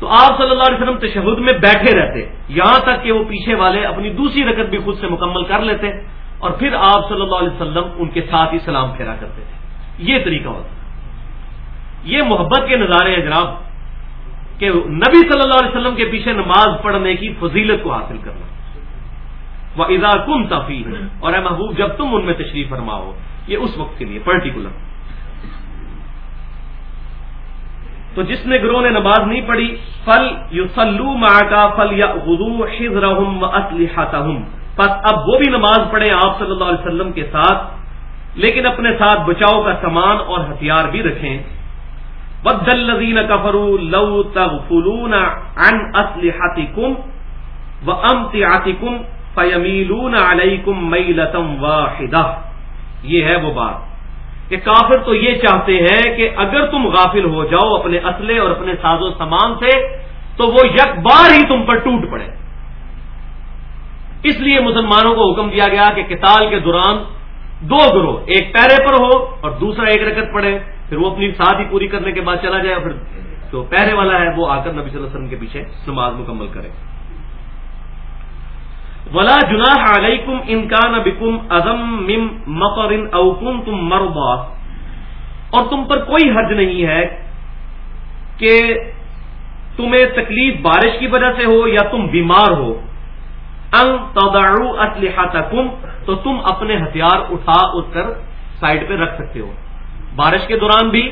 تو آپ صلی اللہ علیہ وسلم تشہد میں بیٹھے رہتے یہاں تک کہ وہ پیچھے والے اپنی دوسری رکت بھی خود سے مکمل کر لیتے اور پھر آپ صلی اللہ علیہ وسلم ان کے ساتھ ہی سلام پھیرا کرتے تھے۔ یہ طریقہ ہوتا یہ محبت کے نظارے ہیں جناب، کہ نبی صلی اللہ علیہ وسلم کے پیچھے نماز پڑھنے کی فضیلت کو حاصل کرنا۔ وہ ادا کم تفیح اور اے محبوب، جب تم ان میں تشریف فرما ہو یہ اس وقت کے لیے، پرٹیکولر۔ تو جس نے گروہ نے نماز نہیں پڑھی، فل یو سلو کا فل یا پس اب وہ بھی نماز پڑھے آپ صلی اللہ علیہ وسلم کے ساتھ، لیکن اپنے ساتھ بچاؤ کا سامان اور ہتھیار بھی رکھیں۔ بد الزین کفرو لو تغفلون عن اسلحتکم و امتعاتکم فیمیلون علیکم میلتم واحدہ یہ ہے وہ بات۔ کہ کافر تو یہ چاہتے ہیں کہ اگر تم غافل ہو جاؤ اپنے اسلحے اور اپنے ساز و سامان سے، تو وہ یک بار ہی تم پر ٹوٹ پڑے۔ اس لیے مسلمانوں کو حکم دیا گیا کہ کتال کے دوران دو گروہ، ایک پیرے پر ہو اور دوسرا ایک رکت پڑے۔ پھر وہ اپنی ساتھ ہی پوری کرنے کے بعد چلا جائے پھر جو پہرے والا ہے وہ آ کر نبی صلی اللہ علیہ وسلم کے پیچھے نماز مکمل کرے۔ ولا جنا علیکم انکان بکم ازم مم مقرن اوکم تم مربا اور تم پر کوئی حرج نہیں ہے کہ تمہیں تکلیف بارش کی وجہ سے ہو یا تم بیمار ہو۔ ان تدارو اسلحہ تو تم اپنے ہتھیار اٹھا اٹھ کر سائڈ پہ رکھ سکتے ہو۔ بارش کے دوران بھی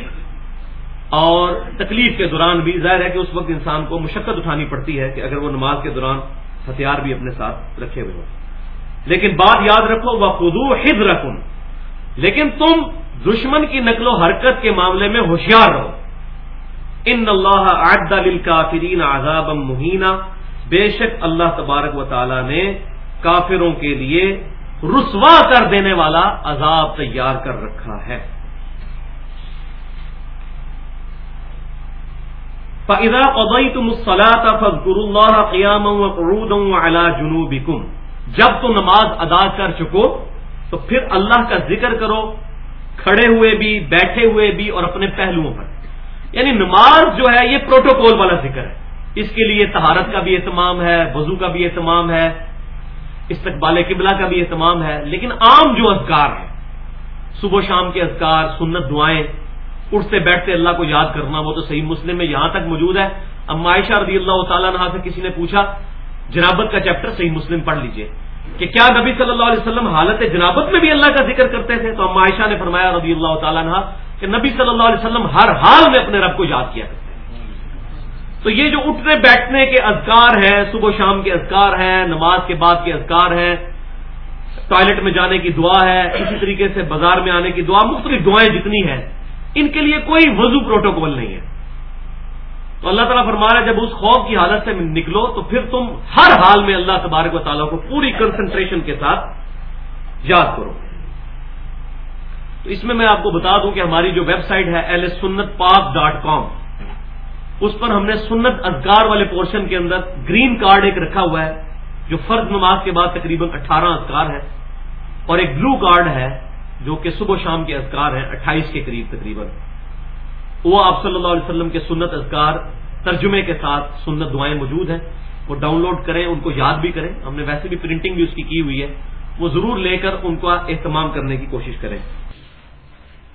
اور تکلیف کے دوران بھی، ظاہر ہے کہ اس وقت انسان کو مشقت اٹھانی پڑتی ہے کہ اگر وہ نماز کے دوران ہتھیار بھی اپنے ساتھ رکھے ہوئے ہوں۔ لیکن بات یاد رکھو وہ خدو حد رکھوں لیکن تم دشمن کی نقل و حرکت کے معاملے میں ہوشیار رہو۔ ان اللہ عد للکافرین عذابا مہینہ بے شک اللہ تبارک و تعالی نے کافروں کے لیے رسوا کر دینے والا عذاب تیار کر رکھا ہے۔ فَإِذَا قَضَيْتُمُ الصَّلَاةَ فَاذْكُرُوا اللَّهَ قِيَامًا وَقُعُودًا وَعَلَى جُنُوبِكُمْ۔ جب تم نماز ادا کر چکو، تو پھر اللہ کا ذکر کرو، کھڑے ہوئے بھی، بیٹھے ہوئے بھی اور اپنے پہلوؤں پر۔ یعنی نماز جو ہے، یہ پروٹوکول والا ذکر ہے۔ اس کے لیے تہارت کا بھی اہتمام ہے، وضو کا بھی اہتمام ہے، استقبال قبلہ کا بھی اہتمام ہے۔ لیکن عام جو اذکار ہے صبح شام کے اذکار، سنت دعائیں اٹھتے بیٹھتے اللہ کو یاد کرنا، وہ تو صحیح مسلم میں یہاں تک موجود ہے۔ اب معائشہ رضی اللہ تعالیٰ عنہ سے کسی نے پوچھا، جنابت کا چیپٹر صحیح مسلم پڑھ لیجیے۔ کہ کیا نبی صلی اللہ علیہ وسلم حالت جنابت میں بھی اللہ کا ذکر کرتے تھے؟ تو اب عائشہ نے فرمایا رضی اللہ تعالیٰ عنہ کہ نبی صلی اللہ علیہ وسلم ہر حال میں اپنے رب کو یاد کیا کرتے ہیں۔ تو یہ جو اٹھنے بیٹھنے کے اذکار ہیں، صبح شام کے اذکار ہیں، نماز کے بعد کے اذکار ہیں، ٹوائلٹ میں جانے کی دعا ہے، اسی طریقے سے بازار میں آنے کی دعا، مختلف دعائیں جتنی ہیں ان کے لیے کوئی وضو پروٹوکول نہیں ہے۔ تو اللہ تعالیٰ فرما رہا ہے جب اس خوف کی حالت سے نکلو تو پھر تم ہر حال میں اللہ تبارک و تعالیٰ کو پوری کنسنٹریشن کے ساتھ یاد کرو۔ تو اس میں میں آپ کو بتا دوں کہ ہماری جو ویب سائٹ ہے L S Sunnat Pak dot کام اس پر ہم نے سنت ازگار والے پورشن کے اندر گرین کارڈ ایک رکھا ہوا ہے، جو فرض نماز کے بعد تقریباً اٹھارہ ازکار ہے اور ایک بلو کارڈ ہے جو کہ صبح شام کے ازکار ہیں، اٹھائیس کے قریب تقریباً۔ وہ آپ صلی اللہ علیہ وسلم کے سنت ازکار ترجمے کے ساتھ سنت دعائیں موجود ہیں۔ وہ ڈاؤن لوڈ کریں، ان کو یاد بھی کریں۔ ہم نے ویسے بھی پرنٹنگ بھی اس کی کی ہوئی ہے۔ وہ ضرور لے کر ان کا اہتمام کرنے کی کوشش کریں۔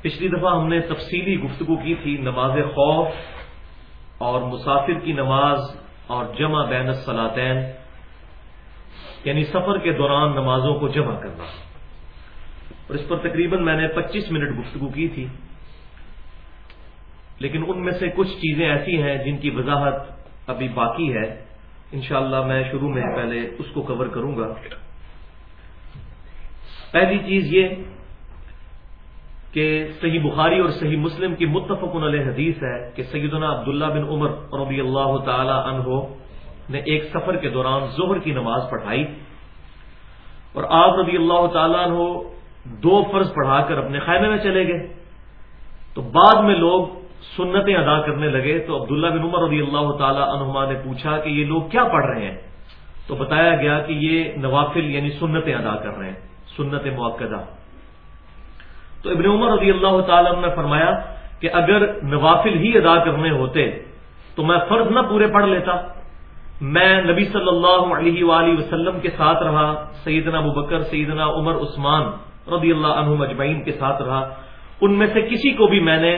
پچھلی دفعہ ہم نے تفصیلی گفتگو کی تھی نماز خوف اور مسافر کی نماز اور جمع بین الصلاطین یعنی سفر کے دوران نمازوں کو جمع کرنا۔ اور اس پر تقریباً میں نے پچیس منٹ گفتگو کی تھی۔ لیکن ان میں سے کچھ چیزیں ایسی ہیں جن کی وضاحت ابھی باقی ہے۔ انشاءاللہ میں شروع میں پہلے اس کو کور کروں گا۔ پہلی چیز یہ کہ صحیح بخاری اور صحیح مسلم کی متفق علیہ حدیث ہے کہ سیدنا عبداللہ بن عمر رضی اللہ تعالی عنہ نے ایک سفر کے دوران ظہر کی نماز پڑھائی اور آپ رضی اللہ تعالیٰ عنہ دو فرض پڑھا کر اپنے خیمے میں چلے گئے۔ تو بعد میں لوگ سنتیں ادا کرنے لگے۔ تو عبداللہ بن عمر رضی اللہ تعالی عنہما نے پوچھا کہ یہ لوگ کیا پڑھ رہے ہیں؟ تو بتایا گیا کہ یہ نوافل یعنی سنتیں ادا کر رہے ہیں، سنت موقع تو ابن عمر رضی اللہ تعالی نے فرمایا کہ اگر نوافل ہی ادا کرنے ہوتے تو میں فرض نہ پورے پڑھ لیتا۔ میں نبی صلی اللہ علیہ وآلہ وسلم کے ساتھ رہا، سیدنا ابو بکر، سیدنا عمر، عثمان۔ رضی اللہ عنہ مجمعین کے ساتھ رہا۔ ان میں سے کسی کو بھی میں نے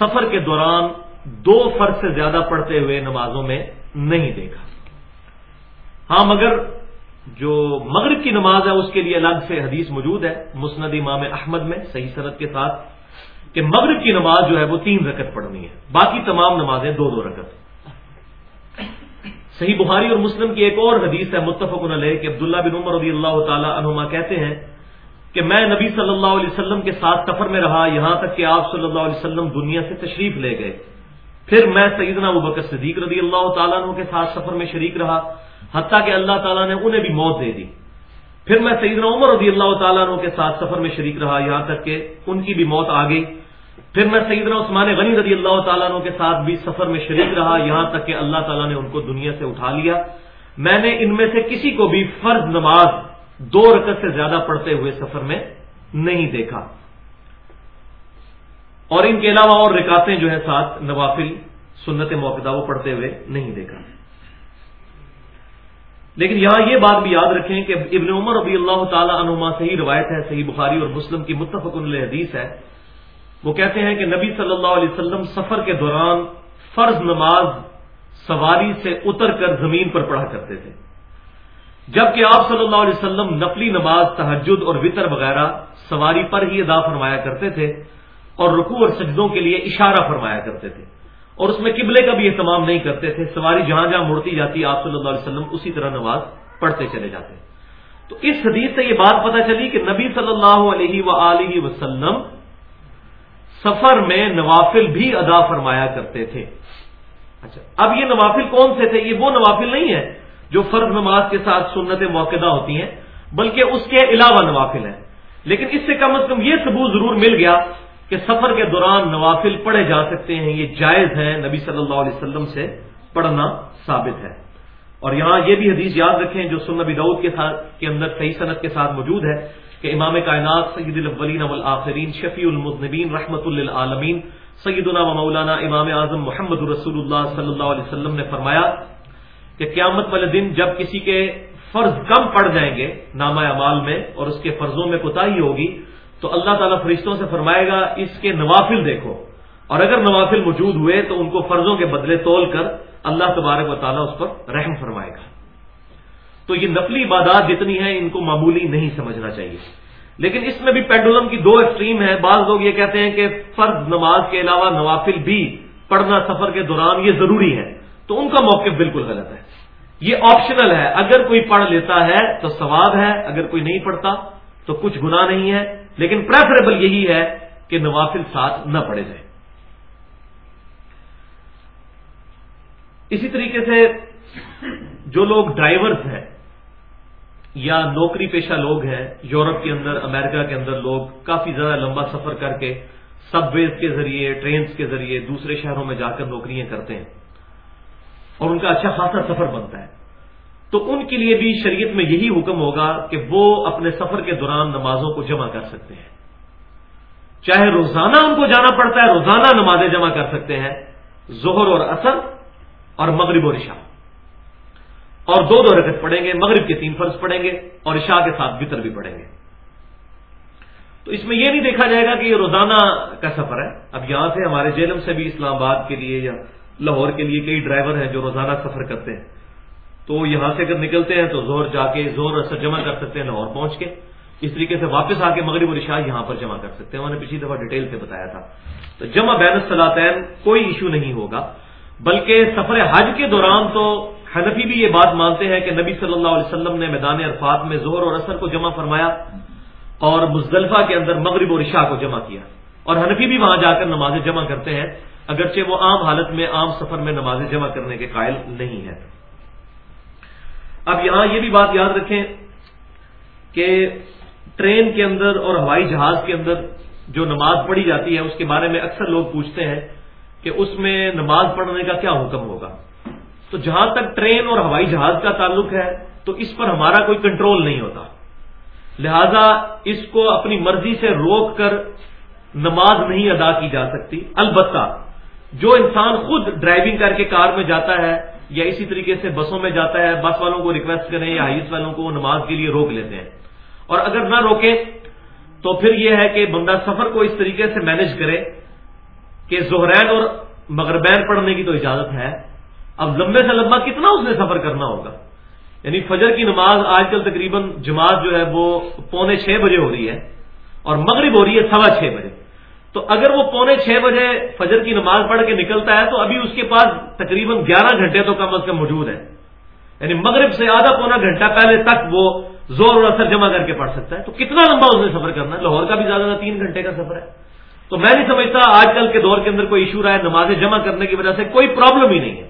سفر کے دوران دو فرض سے زیادہ پڑھتے ہوئے نمازوں میں نہیں دیکھا۔ ہاں مگر جو مغرب کی نماز ہے، اس کے لیے الگ سے حدیث موجود ہے۔ مسند امام احمد میں، صحیح صنعت کے ساتھ کہ مغرب کی نماز جو ہے وہ تین رکت پڑھنی ہے۔ باقی تمام نمازیں دو دو رکت صحیح بخاری اور مسلم کی ایک اور حدیث ہے متفق علیہ، کہ عبداللہ بن عمر رضی اللہ تعالی عنہما کہتے ہیں کہ میں نبی صلی اللہ علیہ وسلم کے ساتھ سفر میں رہا، یہاں تک کہ آپ صلی اللہ علیہ وسلم دنیا سے تشریف لے گئے۔ پھر میں سیدنا ابو بکر صدیق رضی اللہ تعالیٰ عنہ کے ساتھ سفر میں شریک رہا، حتیٰ کہ اللہ تعالیٰ نے انہیں بھی موت دے دی۔ پھر میں سیدنا عمر رضی اللہ تعالیٰ عنہ کے ساتھ سفر میں شریک رہا، یہاں تک کہ ان کی بھی موت آ گئی۔ پھر میں سیدنا عثمان غنی رضی اللہ تعالیٰ عنہ کے ساتھ بھی سفر میں شریک رہا، یہاں تک کہ اللہ تعالیٰ نے ان کو دنیا سے اٹھا لیا۔ میں نے ان میں سے کسی کو بھی فرض نماز دو رکت سے زیادہ پڑھتے ہوئے سفر میں نہیں دیکھا۔ اور ان کے علاوہ اور رکاتیں جو ہے ساتھ نوافل سنت موقع وہ پڑھتے ہوئے نہیں دیکھا۔ لیکن یہاں یہ بات بھی یاد رکھیں کہ ابن عمر ربی اللہ تعالیٰ عنما صحیح روایت ہے، صحیح بخاری اور مسلم کی متفق حدیث ہے۔ وہ کہتے ہیں کہ نبی صلی اللہ علیہ وسلم سفر کے دوران فرض نماز سواری سے اتر کر زمین پر پڑھا کرتے تھے۔ جبکہ آپ صلی اللہ علیہ وسلم نفلی نماز تحجد اور وطر وغیرہ سواری پر ہی ادا فرمایا کرتے تھے اور رکوع اور سجدوں کے لیے اشارہ فرمایا کرتے تھے اور اس میں قبلے کا بھی اہتمام نہیں کرتے تھے، سواری جہاں جہاں مڑتی جاتی، آپ صلی اللہ علیہ وسلم اسی طرح نماز پڑھتے چلے جاتے۔ تو اس حدیث سے یہ بات پتہ چلی کہ نبی صلی اللہ علیہ و وسلم سفر میں نوافل بھی ادا فرمایا کرتے تھے۔ اچھا اب یہ نوافل کون سے تھے؟ یہ وہ نوافل نہیں ہے جو فرض نماز کے ساتھ سنت موقع ہوتی ہیں، بلکہ اس کے علاوہ نوافل ہیں۔ لیکن اس سے کم از کم یہ ثبوت ضرور مل گیا کہ سفر کے دوران نوافل پڑھے جا سکتے ہیں۔ یہ جائز ہے نبی صلی اللہ علیہ وسلم سے پڑھنا ثابت ہے۔ اور یہاں یہ بھی حدیث یاد رکھیں جو سن نبی دعود کے ساتھ کے اندر صحیح صنعت کے ساتھ موجود ہے کہ امام کائنات سید الاولین والآخرین، شفیع المذنبین رحمت للعالمین، سیدنا و مولانا امام اعظم محمد رسول اللہ صلی اللہ علیہ وسلم نے فرمایا کہ قیامت والے دن جب کسی کے فرض کم پڑ جائیں گے نامہ اعمال میں اور اس کے فرضوں میں کوتاہی ہوگی، تو اللہ تعالیٰ فرشتوں سے فرمائے گا، اس کے نوافل دیکھو۔ اور اگر نوافل موجود ہوئے تو ان کو فرضوں کے بدلے تول کر اللہ تبارک و تعالیٰ اس پر رحم فرمائے گا۔ تو یہ نفلی عبادات جتنی ہیں، ان کو معمولی نہیں سمجھنا چاہیے۔ لیکن اس میں بھی پینڈولم کی دو ایکسٹریم ہے بعض لوگ یہ کہتے ہیں کہ فرض نماز کے علاوہ نوافل بھی پڑھنا سفر کے دوران یہ ضروری ہے تو ان کا موقف بالکل غلط ہے۔ یہ آپشنل ہے۔ اگر کوئی پڑھ لیتا ہے تو ثواب ہے، اگر کوئی نہیں پڑھتا تو کچھ گنا نہیں ہے۔ لیکن پریفریبل یہی ہے کہ نوافل ساتھ نہ پڑے جائیں۔ اسی طریقے سے جو لوگ ڈرائیورز ہیں یا نوکری پیشہ لوگ ہیں، یورپ کے اندر، امریکہ کے اندر لوگ کافی زیادہ لمبا سفر کر کے سب ویز کے ذریعے ٹرینز کے ذریعے دوسرے شہروں میں جا کر نوکریاں کرتے ہیں۔ اور ان کا اچھا خاصا سفر بنتا ہے۔ تو ان کے لیے بھی شریعت میں یہی حکم ہوگا کہ وہ اپنے سفر کے دوران نمازوں کو جمع کر سکتے ہیں۔ چاہے روزانہ ان کو جانا پڑتا ہے، روزانہ نمازیں جمع کر سکتے ہیں۔ زہر اور اثر اور مغرب و رشا اور دو دو رکت پڑھیں گے، مغرب کے تین فرض پڑھیں گے اور عشاء کے ساتھ بطر بھی پڑھیں گے۔ تو اس میں یہ نہیں دیکھا جائے گا کہ یہ روزانہ کا سفر ہے۔ اب یہاں سے ہمارے جیلم سے بھی اسلام آباد کے لیے یا لاہور کے لیے کئی ڈرائیور ہیں جو روزانہ سفر کرتے ہیں۔ تو یہاں سے اگر نکلتے ہیں تو زور جا کے زور اثر جمع کر سکتے ہیں لاہور پہنچ کے۔ اس طریقے سے واپس آ کے مغرب و رشا یہاں پر جمع کر سکتے ہیں۔ انہوں نے پچھلی دفعہ ڈیٹیل سے بتایا تھا۔ تو جمع بین الصلاطین کوئی ایشو نہیں ہوگا، بلکہ سفر حج کے دوران تو حنفی بھی یہ بات مانتے ہیں کہ نبی صلی اللہ علیہ وسلم نے میدان عرفات میں زہر اور اثر کو جمع فرمایا اور مزدلفہ کے اندر مغرب و رشا کو جمع کیا۔ اور حنفی بھی وہاں جا کر نمازیں جمع کرتے ہیں۔ اگرچہ وہ عام حالت میں عام سفر میں نمازیں جمع کرنے کے قائل نہیں ہے اب یہاں یہ بھی بات یاد رکھیں کہ ٹرین کے اندر اور ہوائی جہاز کے اندر جو نماز پڑھی جاتی ہے، اس کے بارے میں اکثر لوگ پوچھتے ہیں کہ اس میں نماز پڑھنے کا کیا حکم ہوگا۔ تو جہاں تک ٹرین اور ہوائی جہاز کا تعلق ہے، تو اس پر ہمارا کوئی کنٹرول نہیں ہوتا۔ لہذا اس کو اپنی مرضی سے روک کر نماز نہیں ادا کی جا سکتی۔ البتہ جو انسان خود ڈرائیونگ کر کے کار میں جاتا ہے یا اسی طریقے سے بسوں میں جاتا ہے، بس والوں کو ریکویسٹ کریں یا ہائیس والوں کو وہ نماز کے لیے روک لیتے ہیں۔ اور اگر نہ روکے تو پھر یہ ہے کہ بندہ سفر کو اس طریقے سے مینج کرے کہ زہرین اور مغربین پڑھنے کی تو اجازت ہے۔ اب لمبے سے لمبا کتنا اس نے سفر کرنا ہوگا؟ یعنی فجر کی نماز آج کل تقریباً جماعت جو ہے وہ پونے چھ بجے ہو رہی ہے اور مغرب ہو رہی ہے سوا چھ بجے۔ تو اگر وہ پونے چھ بجے فجر کی نماز پڑھ کے نکلتا ہے تو ابھی اس کے پاس تقریباً گیارہ گھنٹے تو کم از کم موجود ہے یعنی مغرب سے آدھا پونا گھنٹہ پہلے تک وہ زور اور اثر جمع کر کے پڑھ سکتا ہے۔ تو کتنا لمبا اس نے سفر کرنا ہے؟ لاہور کا بھی زیادہ تھا تین گھنٹے کا سفر ہے۔ تو میں نہیں سمجھتا آج کل کے دور کے اندر کوئی ایشو رہا ہے نمازیں جمع کرنے کی وجہ سے کوئی پرابلم ہی نہیں ہے۔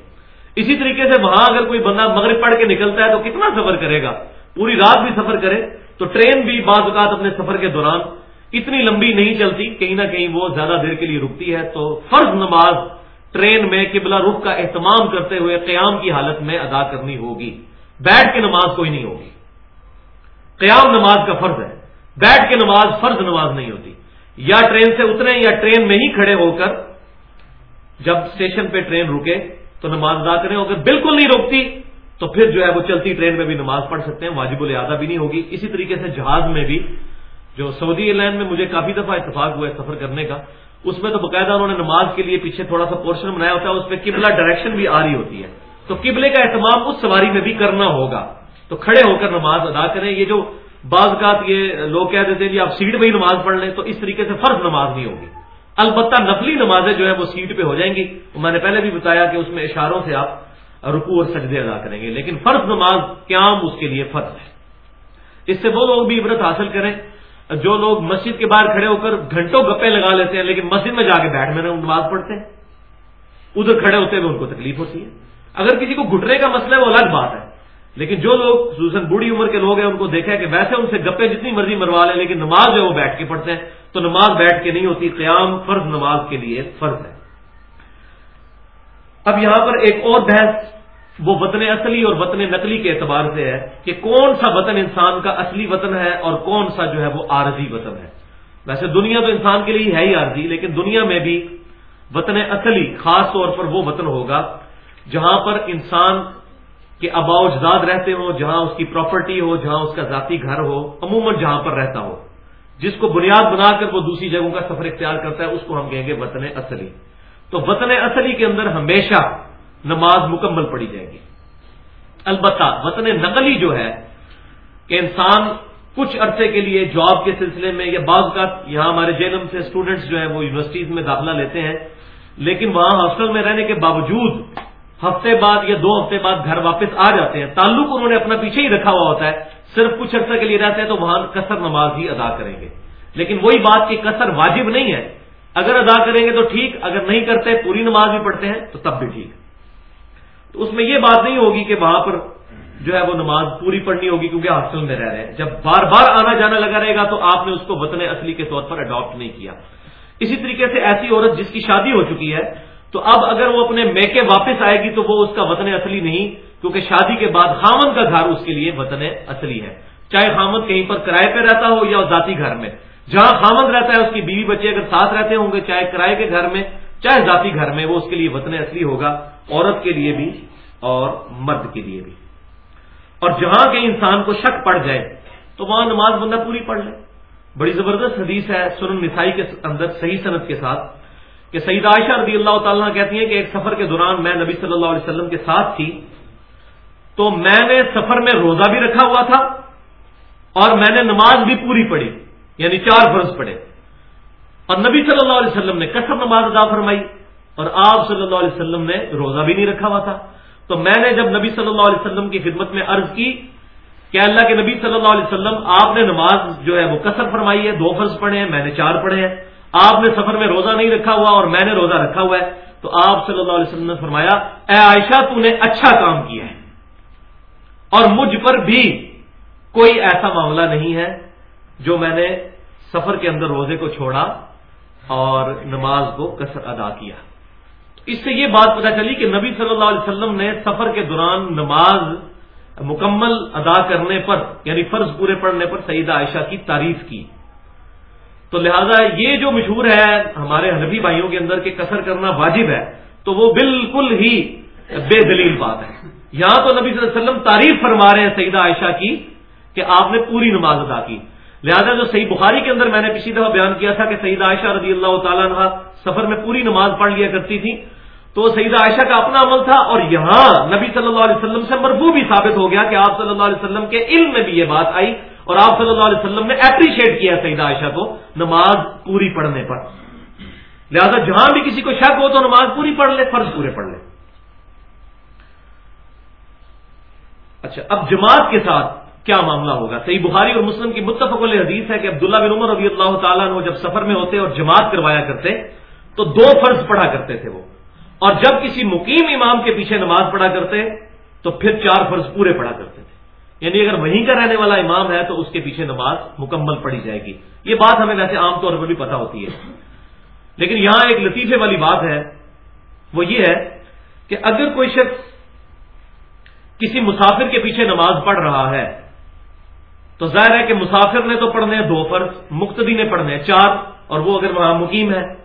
اسی طریقے سے وہاں اگر کوئی بندہ مغرب پڑھ کے نکلتا ہے تو کتنا سفر کرے گا؟ پوری رات بھی سفر کرے۔ تو ٹرین بھی بعض اوقات اپنے سفر کے دوران اتنی لمبی نہیں چلتی، کہیں نہ کہیں وہ زیادہ دیر کے لیے رکتی ہے۔ تو فرض نماز ٹرین میں قبلہ رخ کا اہتمام کرتے ہوئے قیام کی حالت میں ادا کرنی ہوگی۔ بیٹھ کے نماز کوئی نہیں ہوگی۔ قیام نماز کا فرض ہے۔ بیٹھ کے نماز فرض نماز نہیں ہوتی۔ یا ٹرین سے اترے یا ٹرین میں ہی کھڑے ہو کر جب اسٹیشن پہ ٹرین رکے تو نماز ادا کریں۔ اگر بالکل نہیں روکتی تو پھر جو ہے وہ چلتی ٹرین میں بھی نماز پڑھ سکتے ہیں، واجب الادا بھی نہیں ہوگی۔ اسی طریقے سے جہاز میں بھی جو سعودی ایئر لائن میں مجھے کافی دفعہ اتفاق ہوا ہے سفر کرنے کا، اس میں تو باقاعدہ انہوں نے نماز کے لیے پیچھے تھوڑا سا پورشن بنایا ہوتا ہے، اس پہ قبلہ ڈائریکشن بھی آ رہی ہوتی ہے۔ تو قبلے کا اہتمام اس سواری میں بھی کرنا ہوگا۔ تو کھڑے ہو کر نماز ادا کریں۔ یہ جو بعض کا یہ لوگ کہہ دیتے ہیں جی آپ سیٹ پہ ہی نماز پڑھ لیں، تو اس طریقے سے فرض نماز نہیں ہوگی۔ البتہ نفلی نمازیں جو ہے وہ سیٹ پہ ہو جائیں گی۔ میں نے پہلے بھی بتایا کہ اس میں اشاروں سے آپ رکو اور سجدے ادا کریں گے، لیکن فرض نماز قیام اس کے لیے فرض ہے۔ اس سے وہ لوگ بھی عبرت حاصل کریں۔ جو لوگ مسجد کے باہر کھڑے ہو کر گھنٹوں گپے لگا لیتے ہیں، لیکن مسجد میں جا کے بیٹھ میں نماز پڑھتے ہیں۔ ادھر کھڑے ہوتے ہوئے ان کو تکلیف ہوتی ہے۔ اگر کسی کو گھٹنے کا مسئلہ ہے، وہ الگ بات ہے۔ لیکن جو لوگ، خصوصاً بوڑھی عمر کے لوگ ہیں، ان کو دیکھا ہے کہ ویسے ان سے گپے جتنی مرضی مروا لیں، لیکن نماز جو ہے وہ بیٹھ کے پڑھتے ہیں۔ تو نماز بیٹھ کے نہیں ہوتی، قیام فرض نماز کے لیے فرض ہے۔ اب یہاں پر ایک اور بحث وہ وطن اصلی اور وطن نقلی کے اعتبار سے ہے کہ کون سا وطن انسان کا اصلی وطن ہے اور کون سا جو ہے وہ عارضی وطن ہے۔ ویسے دنیا تو انسان کے لیے ہے ہی عارضی، لیکن دنیا میں بھی وطن اصلی خاص طور پر وہ وطن ہوگا جہاں پر انسان کے آبا اجداد رہتے ہوں، جہاں اس کی پراپرٹی ہو، جہاں اس کا ذاتی گھر ہو، عموماً جہاں پر رہتا ہو۔ جس کو بنیاد بنا کر وہ دوسری جگہوں کا سفر اختیار کرتا ہے، اس کو ہم کہیں گے وطن اصلی۔ تو وطن اصلی کے اندر ہمیشہ نماز مکمل پڑی جائے گی۔ البتہ وطن نقلی جو ہے کہ انسان کچھ عرصے کے لیے جاب کے سلسلے میں یا بعض کا یہاں ہمارے جیلم سے اسٹوڈنٹس جو ہیں وہ یونیورسٹیز میں داخلہ لیتے ہیں، لیکن وہاں ہاسٹل میں رہنے کے باوجود ہفتے بعد یا دو ہفتے بعد گھر واپس آ جاتے ہیں۔ تعلق انہوں نے اپنا پیچھے ہی رکھا ہوا ہوتا ہے۔ صرف کچھ عرصے کے لیے رہتے ہیں تو وہاں کثر نماز ہی ادا کریں گے۔ لیکن وہی بات کہ کثر واجب نہیں ہے۔ اگر ادا کریں گے تو ٹھیک، اگر نہیں کرتے پوری نماز بھی پڑھتے ہیں تو تب بھی ٹھیک۔ تو اس میں یہ بات نہیں ہوگی کہ وہاں پر جو ہے وہ نماز پوری پڑھنی ہوگی کیونکہ ہاسٹل میں رہ رہے ہیں۔ جب بار بار آنا جانا لگا رہے گا تو آپ نے اس کو وطن اصلی کے طور پر اڈاپٹ نہیں کیا۔ اسی طریقے سے ایسی عورت جس کی شادی ہو چکی ہے، تو اب اگر وہ اپنے میکے واپس آئے گی تو وہ اس کا وطن اصلی نہیں، کیونکہ شادی کے بعد خامن کا گھر اس کے لیے وطن اصلی ہے۔ چاہے خامد کہیں پر کرائے پہ رہتا ہو یا ذاتی گھر میں۔ جہاں خامد رہتا ہے، اس کی بیوی بچے اگر ساتھ رہتے ہوں گے، چاہے کرائے کے گھر میں، چاہے ذاتی گھر میں، وہ اس کے لیے وطن اصلی ہوگا۔ عورت کے لیے بھی اور مرد کے لیے بھی۔ اور جہاں کے انسان کو شک پڑ جائے، تو وہاں نماز بندہ پوری پڑھ لے۔ بڑی زبردست حدیث ہے سنن نسائی کے اندر، صحیح صنعت کے ساتھ، کہ سعید عائشہ رضی اللہ تعالیٰ کہتی ہیں کہ ایک سفر کے دوران میں نبی صلی اللہ علیہ وسلم کے ساتھ تھی، تو میں نے سفر میں روزہ بھی رکھا ہوا تھا اور میں نے نماز بھی پوری پڑھی یعنی چار فرض پڑھے۔ اور نبی صلی اللہ علیہ وسلم نے کسم نماز ادا فرمائی۔ اور آپ صلی اللہ علیہ وسلم نے روزہ بھی نہیں رکھا ہوا تھا۔ تو میں نے جب نبی صلی اللہ علیہ وسلم کی خدمت میں عرض کی کہ اللہ کے نبی صلی اللہ علیہ وسلم، آپ نے نماز جو ہے وہ کثر فرمائی ہے، دو فرض پڑھے ہیں، میں نے چار پڑھے ہیں۔ آپ نے سفر میں روزہ نہیں رکھا ہوا اور میں نے روزہ رکھا ہوا ہے۔ تو آپ صلی اللہ علیہ وسلم نے فرمایا، اے عائشہ، تو نے اچھا کام کیا ہے۔ اور مجھ پر بھی کوئی ایسا معاملہ نہیں ہے جو میں نے سفر کے اندر روزے کو چھوڑا اور نماز کو کثر ادا کیا۔ اس سے یہ بات پتا چلی کہ نبی صلی اللہ علیہ وسلم نے سفر کے دوران نماز مکمل ادا کرنے پر یعنی فرض پورے پڑنے پر سعیدہ عائشہ کی تعریف کی۔ تو لہذا یہ جو مشہور ہے ہمارے حنفی بھائیوں کے اندر کہ کثر کرنا واجب ہے، تو وہ بالکل ہی بے دلیل بات ہے۔ یہاں تو نبی صلی اللہ علیہ وسلم تعریف فرما رہے ہیں سعیدہ عائشہ کی کہ آپ نے پوری نماز ادا کی۔ لہذا جو صحیح بخاری کے اندر میں نے پچھلی دفعہ بیان کیا تھا کہ سعیدہ عائشہ رضی اللہ تعالیٰ عنہ سفر میں پوری نماز پڑھ لیا کرتی تھی تو سیدہ عائشہ کا اپنا عمل تھا اور یہاں نبی صلی اللہ علیہ وسلم سے مربو بھی ثابت ہو گیا کہ آپ صلی اللہ علیہ وسلم کے علم میں بھی یہ بات آئی اور آپ صلی اللہ علیہ وسلم نے اپریشیٹ کیا سیدہ عائشہ کو نماز پوری پڑھنے پر۔ لہذا جہاں بھی کسی کو شک ہو تو نماز پوری پڑھ لے، فرض پورے پڑھ لے۔ اچھا اب جماعت کے ساتھ کیا معاملہ ہوگا؟ صحیح بخاری اور مسلم کی متفق حدیث ہے کہ عبداللہ بن عمر رضی اللہ تعالیٰ نے جب سفر میں ہوتے اور جماعت کروایا کرتے تو دو فرض پڑھا کرتے تھے وہ۔ اور جب کسی مقیم امام کے پیچھے نماز پڑھا کرتے تو پھر چار فرض پورے پڑھا کرتے تھے۔ یعنی اگر وہیں کا رہنے والا امام ہے تو اس کے پیچھے نماز مکمل پڑھی جائے گی۔ یہ بات ہمیں ویسے عام طور پر بھی پتا ہوتی ہے۔ لیکن یہاں ایک لطیفے والی بات ہے۔ وہ یہ ہے کہ اگر کوئی شخص کسی مسافر کے پیچھے نماز پڑھ رہا ہے تو ظاہر ہے کہ مسافر نے تو پڑھنے ہیں دو فرض مقتدی نے پڑھنے چار، اور وہ اگر وہاں مقیم ہے۔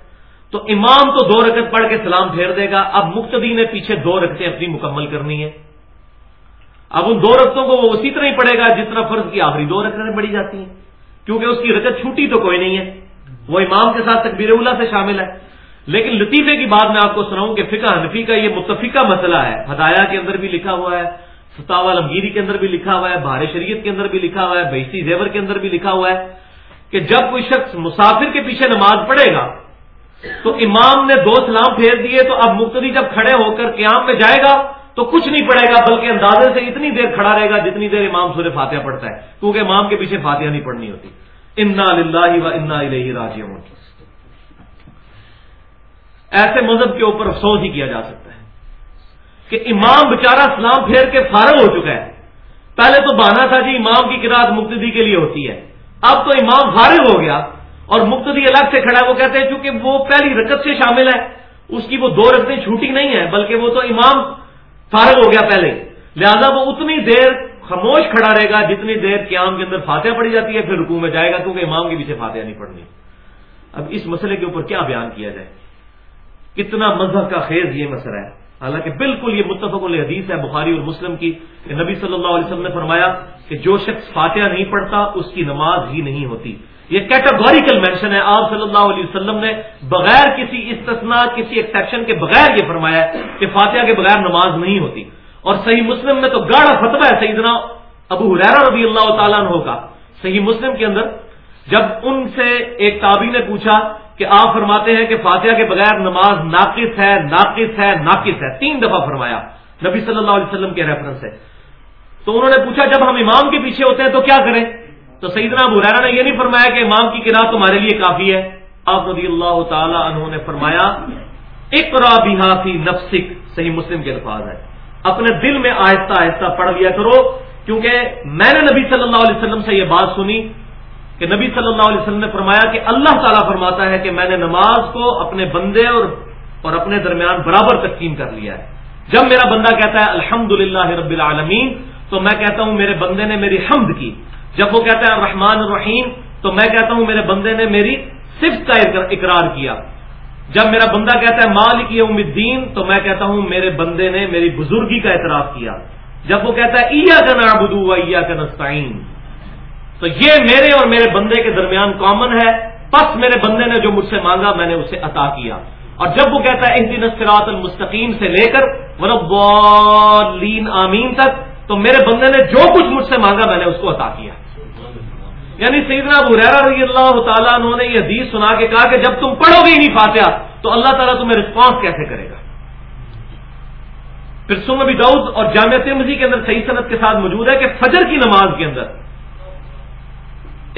تو امام تو دو رکت پڑھ کے سلام پھیر دے گا، اب مقتدی نے پیچھے دو رکتیں اپنی مکمل کرنی ہے اب ان دو رقطوں کو وہ اسی طرح ہی پڑے گا جس طرح فرض کی آخری دو رقطیں پڑی جاتی ہیں۔ کیونکہ اس کی رکت چھوٹی تو کوئی نہیں ہے۔ وہ امام کے ساتھ تکبیر اللہ سے شامل ہے۔ لیکن لطیفے کی بات میں آپ کو سناؤں کہ فقہ حنفی کا یہ متفقہ مسئلہ ہے۔ ہدایہ کے اندر بھی لکھا ہوا ہے۔ فتح علمگیری کے اندر بھی لکھا ہوا ہے، بہار شریعت کے اندر بھی لکھا ہوا ہے بیسی زیور کے اندر بھی لکھا ہوا ہے کہ جب کوئی شخص مسافر کے پیچھے نماز پڑھے گا، تو امام نے دو سلام پھیر دیے، تو اب مختلف جب کھڑے ہو کر قیام میں جائے گا، تو کچھ نہیں پڑے گا، بلکہ اندازے سے اتنی دیر کھڑا رہے گا جتنی دیر امام سورہ فاتحہ پڑھتا ہے، کیونکہ امام کے پیچھے فاتحہ نہیں پڑھنی ہوتی۔ انا للہ و انا راجی ایسے مذہب کے اوپر افسوس ہی کیا جا سکتا ہے۔ کہ امام بچارہ سلام پھیر کے فارغ ہو چکا ہے۔ پہلے تو بانا تھا جی امام کی کراط مقتدی کے لیے ہوتی ہے۔ اب تو امام فارغ ہو گیا اور مقتدی الگ سے کھڑا ہے۔ وہ کہتے ہیں چونکہ وہ پہلی رکت سے شامل ہے۔ اس کی وہ دو رکتیں چھوٹی نہیں ہے بلکہ وہ تو امام فارغ ہو گیا پہلے۔ لہذا وہ اتنی دیر خاموش کھڑا رہے گا جتنی دیر قیام کے اندر فاتحہ پڑی جاتی ہے، پھر رکوع میں جائے گا، کیونکہ امام کے پیچھے فاتحہ نہیں پڑنی اب اس مسئلے کے اوپر کیا بیان کیا جائے؟ کتنا مذہب کا خیز یہ مسئلہ ہے۔ حالانکہ بالکل یہ متفق الحدیث ہے بخاری اور مسلم کی کہ نبی صلی اللہ علیہ وسلم نے فرمایا کہ جو شخص فاتحہ نہیں پڑھتا، اس کی نماز ہی نہیں ہوتی۔ یہ کیٹاگوریکل مینشن ہے۔ آپ صلی اللہ علیہ وسلم نے بغیر کسی استثناء، کسی ایکسیپشن کے بغیر یہ فرمایا کہ فاتحہ کے بغیر نماز نہیں ہوتی۔ اور صحیح مسلم میں تو گاڑا فتوا ہے سیدنا ابو حریرا رضی اللہ تعالیٰ عنہ کا۔ صحیح مسلم کے اندر جب ان سے ایک تابی نے پوچھا کہ آپ فرماتے ہیں کہ فاتحہ کے بغیر نماز ناقص ہے ناقص ہے ناقص ہے۔ تین دفعہ فرمایا نبی صلی اللہ علیہ وسلم کے ریفرنس سے۔ تو انہوں نے پوچھا، جب ہم امام کے پیچھے ہوتے ہیں تو کیا کریں؟ تو سیدنا ابو ریرا نے یہ نہیں فرمایا کہ امام کی کنار تمہارے لیے کافی ہے۔ آپ رضی اللہ تعالی عنہ نے فرمایا اقرا فی نفسک، صحیح مسلم کے الفاظ ہے اپنے دل میں آہستہ آہستہ پڑھ لیا کرو، کیونکہ میں نے نبی صلی اللہ علیہ وسلم سے یہ بات سنی۔ کہ نبی صلی اللہ علیہ وسلم نے فرمایا کہ اللہ تعالیٰ فرماتا ہے کہ میں نے نماز کو اپنے بندے اور اور اپنے درمیان برابر تقسیم کر لیا ہے۔ جب میرا بندہ کہتا ہے الحمد رب العالمین، تو میں کہتا ہوں میرے بندے نے میری حمد کی۔ جب وہ کہتا ہے الرحمن الرحیم، تو میں کہتا ہوں میرے بندے نے میری صفت کا اقرار کیا۔ جب میرا بندہ کہتا ہے مالک یوم الدین، تو میں کہتا ہوں میرے بندے نے میری بزرگی کا اعتراف کیا۔ جب وہ کہتا ہے ایا کا نابدو ایا کا نستعین تو یہ میرے اور میرے بندے کے درمیان کامن ہے۔ پس میرے بندے نے جو مجھ سے مانگا، میں نے اسے عطا کیا۔ اور جب وہ کہتا ہے انتین نسرات المستقیم سے لے کر وربین آمین تک، تو میرے بندے نے جو کچھ مجھ سے مانگا، میں نے اس کو عطا کیا۔ یعنی سیدنا ابو ریرا رضی اللہ تعالیٰ انہوں نے یہ حدیث سنا کے کہا کہ جب تم پڑھو گے ہی نہیں فاتحہ، تو اللہ تعالیٰ تمہیں رسپانس کیسے کرے گا؟ پھر سم ابھی دعود اور جامعہ ترمزی کے اندر صحیح صنعت کے ساتھ موجود ہے کہ فجر کی نماز کے اندر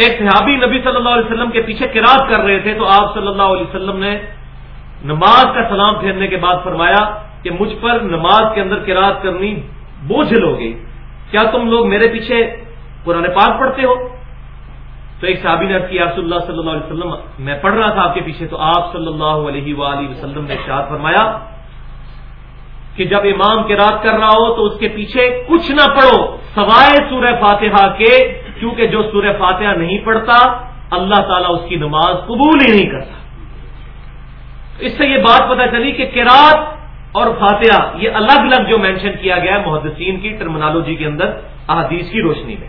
ایک صحابی نبی صلی اللہ علیہ وسلم کے پیچھے کراط کر رہے تھے تو آپ صلی اللہ علیہ وسلم نے نماز کا سلام پھیرنے کے بعد فرمایا کہ مجھ پر نماز کے اندر کراط کرنی بوجھل ہو گئی کیا تم لوگ میرے پیچھے قرآن پاک پڑھتے ہو؟ تو ایک صحابی نے کیا رسول اللہ صلی اللہ علیہ وسلم، میں پڑھ رہا تھا آپ کے پیچھے تو آپ صلی اللہ علیہ وآلہ وسلم نے ارشاد فرمایا کہ جب امام کے رات کر رہا ہو تو اس کے پیچھے کچھ نہ پڑھو، سوائے سورہ فاتحہ کے کیونکہ جو سورہ فاتحہ نہیں پڑھتا، اللہ تعالیٰ اس کی نماز قبول ہی نہیں کرتا۔ اس سے یہ بات پتہ چلی کہ کراط اور فاتحہ، یہ الگ الگ جو مینشن کیا گیا ہے، محدثین کی ٹرمنالوجی کے اندر، احادیث کی روشنی میں۔